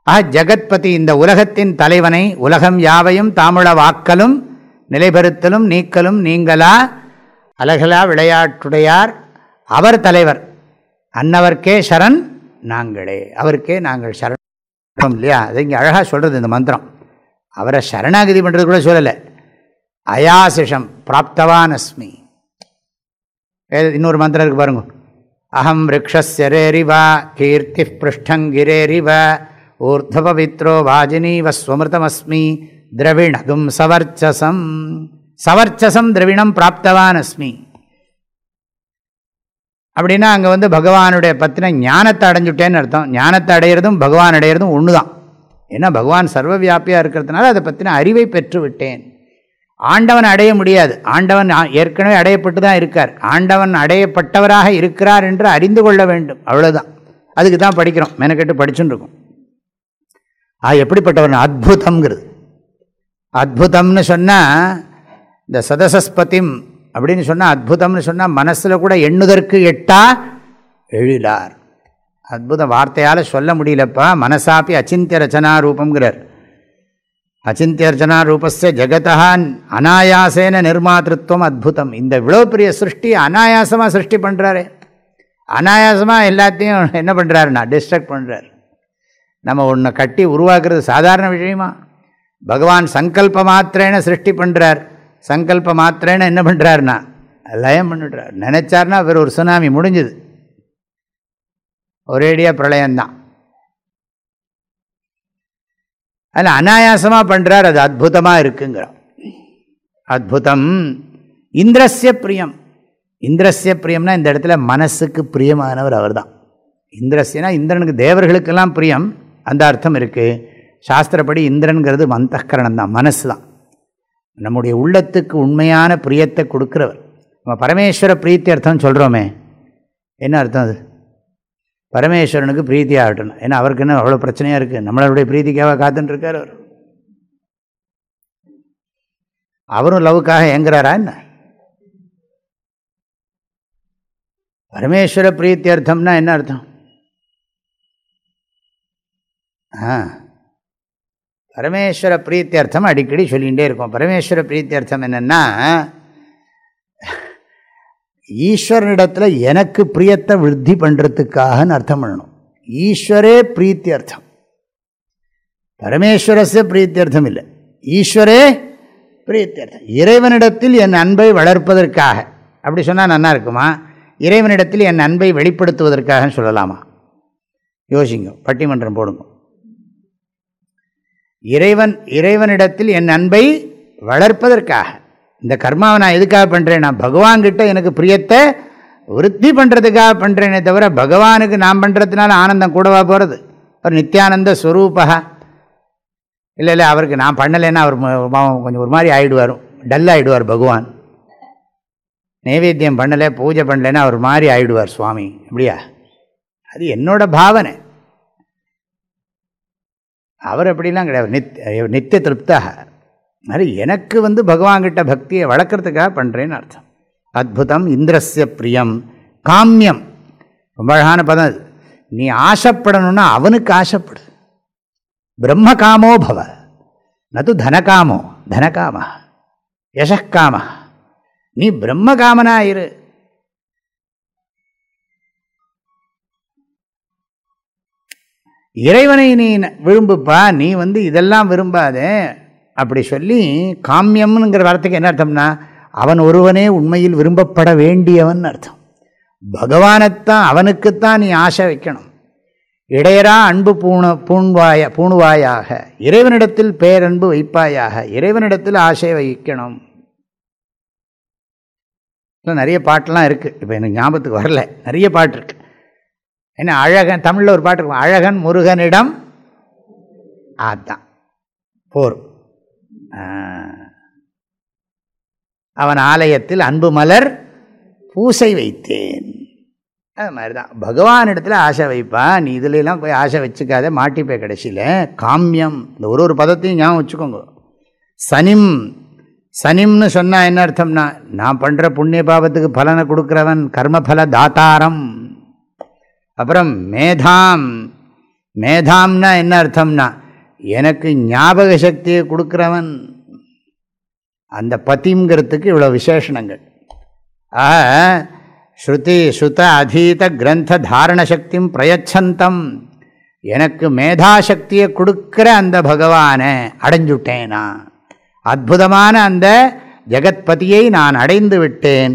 ஆக ஜெகத்பதி இந்த உலகத்தின் தலைவனை உலகம் யாவையும் தாமிழ வாக்கலும் நிலைபெறுத்தலும் நீக்கலும் நீங்களா? அலகலா விளையாட்டுடையார் அவர் தலைவர். அன்னவர்க்கே சரண் நாங்களே அவருக்கே நாங்கள் சரணம் இல்லையா? அது இங்கே அழகாக சொல்கிறது இந்த மந்திரம். அவரை சரணாகதி பண்ணுறது கூட சொல்லலை. அயாசிஷம் பிராப்தவான் அஸ்மி இன்னொரு மந்திரம் இருக்கு பாருங்கள் அகம் ரிக்ஷரேரிவா கீர்த்தி பிருஷ்டங்கிரேரிவ ஊர்தபவித்ரோ வாஜினீவ ஸ்வமிருதமஸ்மி திரவிணகும் சவர்ச்சசம் சவர்ச்சசம் திரவிணம் பிராப்தவான் அஸ்மி அப்படின்னா அங்கே வந்து பகவானுடைய பற்றின ஞானத்தை அடைஞ்சுட்டேன்னு அர்த்தம். ஞானத்தை அடையிறதும் பகவான் அடையிறதும் ஒன்று தான் ஏன்னா பகவான் சர்வவியாபியாக இருக்கிறதுனால அதை பற்றின அறிவை பெற்று விட்டேன் ஆண்டவன் அடைய முடியாது. ஆண்டவன் ஏற்கனவே அடையப்பட்டு தான் இருக்கார். ஆண்டவன் அடையப்பட்டவராக இருக்கிறார் என்று அறிந்து கொள்ள வேண்டும். அவ்வளோதான் அதுக்கு தான் படிக்கிறோம். மெனக்கெட்டு படிச்சுன்னு இருக்கும். ஆ எப்படிப்பட்டவன் அத்புதம்ங்கிறது. அத்புதம்னு சொன்னால் இந்த சதசஸ்பதிம் அப்படின்னு சொன்னால் அத்புதம்னு சொன்னால் மனசில் கூட எண்ணுதற்கு எட்டா எழிலார் அற்புதம் வார்த்தையால் சொல்ல முடியலப்பா. மனசாப்பி அச்சிந்திய ரச்சனா ரூபங்கிறார் அச்சிந்தியர்ஜனா ரூபஸ்ய ஜெகதா அனாயாசேன நிர்மாத்திருவம் அத்புதம். இந்த இவ்வளோ பெரிய சிருஷ்டி அனாயாசமாக சிருஷ்டி பண்ணுறாரு அனாயாசமாக எல்லாத்தையும் என்ன பண்ணுறாருண்ணா டிஸ்ட்ரக்ட் பண்ணுறார் நம்ம ஒன்றை கட்டி உருவாக்குறது சாதாரண விஷயமா? பகவான் சங்கல்ப மாத்திரேன சிருஷ்டி பண்ணுறார் சங்கல்ப மாத்திரேன என்ன பண்ணுறாருன்னா லயம் பண்ணிடுறார். நினைச்சார்னா அவர் ஒரு சுனாமி முடிஞ்சுது. ஒரேடியாக பிரளயம்தான். அதில் அனாயாசமாக பண்ணுறார் அது அற்புதமாக இருக்குங்கிறோம் அற்புதம் இந்திரஸ்ய பிரியம். இந்திரஸ்ய பிரியம்னா இந்த இடத்துல மனசுக்கு பிரியமானவர் அவர் தான் இந்திரஸ்யனா இந்திரனுக்கு தேவர்களுக்கெல்லாம் பிரியம் அந்த அர்த்தம் இருக்குது சாஸ்திரப்படி இந்திரனுங்கிறது மந்தகரணம் தான் மனசு தான் நம்முடைய உள்ளத்துக்கு உண்மையான பிரியத்தை கொடுக்குறவர். நம்ம பரமேஸ்வர பிரீத்தி அர்த்தம் சொல்கிறோமே என்ன அர்த்தம் அது? பரமேஸ்வரனுக்கு பிரீத்தி ஆகட்டணும் ஏன்னா அவருக்கு என்ன அவ்வளோ பிரச்சனையாக இருக்குது நம்மளுடைய பிரீத்திக்காக காத்துட்டுருக்கார் அவர். அவரும் லவ்வுக்காக ஏங்குறாரா என்ன? பரமேஸ்வர பிரீத்தி அர்த்தம்னா என்ன அர்த்தம்? ஆ. பரமேஸ்வர பிரீத்தி அர்த்தம் அடிக்கடி சொல்லிகிட்டே இருக்கோம். பரமேஸ்வர பிரீத்தி அர்த்தம் என்னென்னா ஈஸ்வரனிடத்தில் எனக்கு பிரியத்தை விருத்தி பண்ணுறதுக்காகன்னு அர்த்தம் பண்ணணும். ஈஸ்வரே பிரீத்தி அர்த்தம் பரமேஸ்வரஸ பிரீத்தி அர்த்தம் இல்லை. ஈஸ்வரே பிரீத்தி அர்த்தம் இறைவனிடத்தில் என் அன்பை வளர்ப்பதற்காக. அப்படி சொன்னால் நல்லா இருக்குமா? இறைவனிடத்தில் என் அன்பை வெளிப்படுத்துவதற்காக சொல்லலாமா? யோசிங்க பட்டிமன்றம் போடுங்க. இறைவன் இறைவனிடத்தில் என் அன்பை வளர்ப்பதற்காக. இந்த கர்மாவை நான் எதுக்காக பண்ணுறேன் நான் பகவான்கிட்ட எனக்கு பிரியத்தை விருத்தி பண்ணுறதுக்காக பண்ணுறேனே தவிர பகவானுக்கு நான் பண்ணுறதுனால ஆனந்தம் கூடவா போகிறது ஒரு நித்யானந்த ஸ்வரூபா. இல்லை இல்லை அவருக்கு நான் பண்ணலைன்னா அவர் கொஞ்சம் ஒரு மாதிரி ஆகிடுவார் டல் ஆகிடுவார் பகவான். நைவேத்தியம் பண்ணலை பூஜை பண்ணலைன்னா அவர் மாதிரி ஆகிடுவார் சுவாமி. அப்படியா? அது என்னோட பாவனை. அவர் அப்படிலாம் கிடையாது. நித் நித்திய திருப்தாக மாதிரி எனக்கு வந்து பகவான்கிட்ட பக்தியை வளர்க்குறதுக்காக பண்ணுறேன்னு அர்த்தம். அத்புதம் இந்திரஸ்ய பிரியம் காமியம். ரொம்ப அழகான பதம் அது. நீ ஆசைப்படணும்னா அவனுக்கு ஆசைப்படு. பிரம்ம காமோ பவ. நது தனகாமோ தனகாம. யசக்காம. நீ பிரம்ம காமனா இரு. இறைவனை நீ விரும்புப்பா நீ வந்து இதெல்லாம் விரும்பாதே. அப்படி சொல்லி காமியம்ங்கிற வார்த்தைக்கு என்ன அர்த்தம்னா அவன் ஒருவனே உண்மையில் விரும்பப்பட வேண்டியவன் அர்த்தம். பகவானைத்தான் அவனுக்குத்தான் நீ ஆசை வைக்கணும். இடையரா அன்பு பூண பூண்வாய பூணுவாயாக இறைவனிடத்தில் பேரன்பு வைப்பாயாக இறைவனிடத்தில் ஆசை வைக்கணும். நிறைய பாட்டெலாம் இருக்குது இப்போ எனக்கு ஞாபகத்துக்கு வரல. நிறைய பாட்டு இருக்குது ஏன்னா அழகன் தமிழில் ஒரு பாட்டு இருக்கும். அழகன் முருகனிடம் அதுதான் போர் அவன் ஆலயத்தில் அன்பு மலர் பூசை வைத்தேன். அது மாதிரி தான் பகவானிடத்தில் ஆசை வைப்பா. நீ இதுலலாம் போய் ஆசை வச்சுக்காத. மாட்டிப்பே கடைசியில். காமியம். இந்த ஒரு ஒரு பதத்தையும் ஞாபகம் வச்சுக்கோங்க. சனிம். சனிம்னு சொன்னால் என்ன அர்த்தம்னா நான் பண்ணுற புண்ணிய பாபத்துக்கு பலனை கொடுக்குறவன் கர்மபல தாத்தாரம் அப்புறம் மேதாம். மேதாம்னா என்ன அர்த்தம்னா எனக்கு ஞாபக சக்தியை கொடுக்குறவன் அந்த பத்திங்கிறதுக்கு இவ்வளோ விசேஷணங்கள். ஆக ஸ்ருதி ஸ்ருத அதீத கிரந்த தாரண சக்தியும் பிரயச்சந்தம். எனக்கு மேதாசக்தியை கொடுக்குற அந்த பகவானை அடைஞ்சுட்டேனா அற்புதமான அந்த ஜெகத்பதியை நான் அடைந்து விட்டேன்.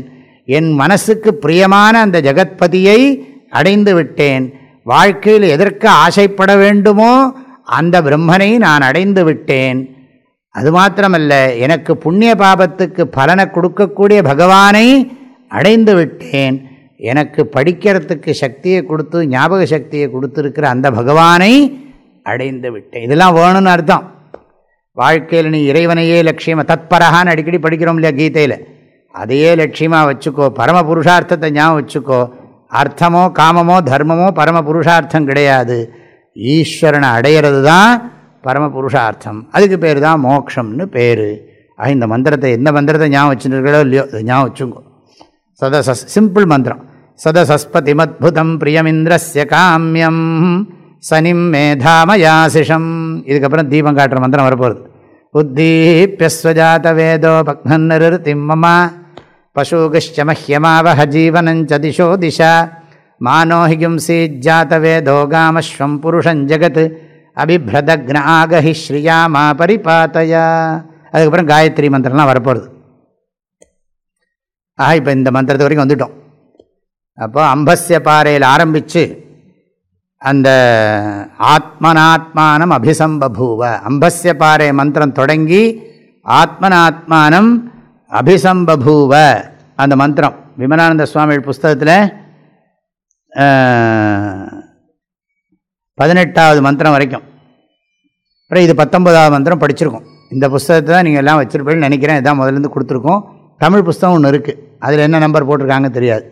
என் மனசுக்கு பிரியமான அந்த ஜெகத்பதியை அடைந்து விட்டேன். வாழ்க்கையில் எதற்கு ஆசைப்பட வேண்டுமோ அந்த பிரம்மனை நான் அடைந்து விட்டேன். அது மாத்திரமல்ல எனக்கு புண்ணிய பாபத்துக்கு பலனை கொடுக்கக்கூடிய பகவானை அடைந்து விட்டேன். எனக்கு படிக்கிறதுக்கு சக்தியை கொடுத்து ஞாபக சக்தியை கொடுத்துருக்கிற அந்த பகவானை அடைந்து விட்டேன். இதெல்லாம் வேணும்னு அர்த்தம். வாழ்க்கையில் நீ இறைவனையே லட்சியமாக தத்பரகான்னு அடிக்கடி படிக்கிறோம் இல்லையா கீதையில்? அதையே லட்சியமாக வச்சுக்கோ பரம புருஷார்த்தத்தை ஞாபகம் வச்சுக்கோ. அர்த்தமோ காமமோ தர்மமோ பரம புருஷார்த்தம் கிடையாது. ஈஸ்வரனை அடையிறது தான் பரம புருஷார்த்தம் அதுக்கு பேர் தான் மோக்ஷம்னு பேர். ஆக இந்த மந்திரத்தை எந்த மந்திரத்தை ஞாபகம் வச்சுருக்கோ இல்லையோ ஞாபகம் வச்சுங்கோ சதசஸ் சிம்பிள் மந்திரம். சதசஸ்பதிமத்புதம் பிரியமிந்திரஸ்ய காமியம் சனிம் மேதாமயாசிஷம். இதுக்கப்புறம் தீபம் காட்டுற மந்திரம் வரப்போகிறது உத்தீப்பியஸ்வஜாத வேதோ பக்னன்னிருத்திம் மமா பசூகுஷ்ச மஹ்யமாவஹ ஜீவனஞ்ச திசோ திசா மானோ ஹிகும்சீஜாத வேதோ காமஸ்வம் ஜகத் அபிப்ரதக்ன ஆகஹி ஸ்ரீயா மா பரிபாத்தையா அதுக்கப்புறம் காயத்ரி மந்திரம்லாம் வரப்போகிறது ஆஹா இப்போ இந்த மந்திரத்து வரைக்கும் வந்துட்டோம். அப்போ அம்பஸ்ய பாறையில் ஆரம்பித்து அந்த ஆத்மனாத்மானம் அபிசம்பபூவ. அம்பஸ்ய பாறை மந்திரம் தொடங்கி ஆத்மனாத்மானம் அபிசம்பபூவ. அந்த மந்திரம். விமலானந்த சுவாமி புஸ்தகத்தில் பதினெட்டாவது மந்திரம் வரைக்கும். அப்புறம் இது பத்தொன்பதாவது மந்திரம் படிச்சிருக்கோம். இந்த புஸ்தகத்தை தான் நீங்கள் எல்லாம் வச்சுருப்பேன்னு நினைக்கிறேன். இதான் முதலேருந்து கொடுத்துருக்கோம். தமிழ் புஸ்தகம் ஒன்று இருக்குது அதில் என்ன நம்பர் போட்டிருக்காங்க தெரியாது.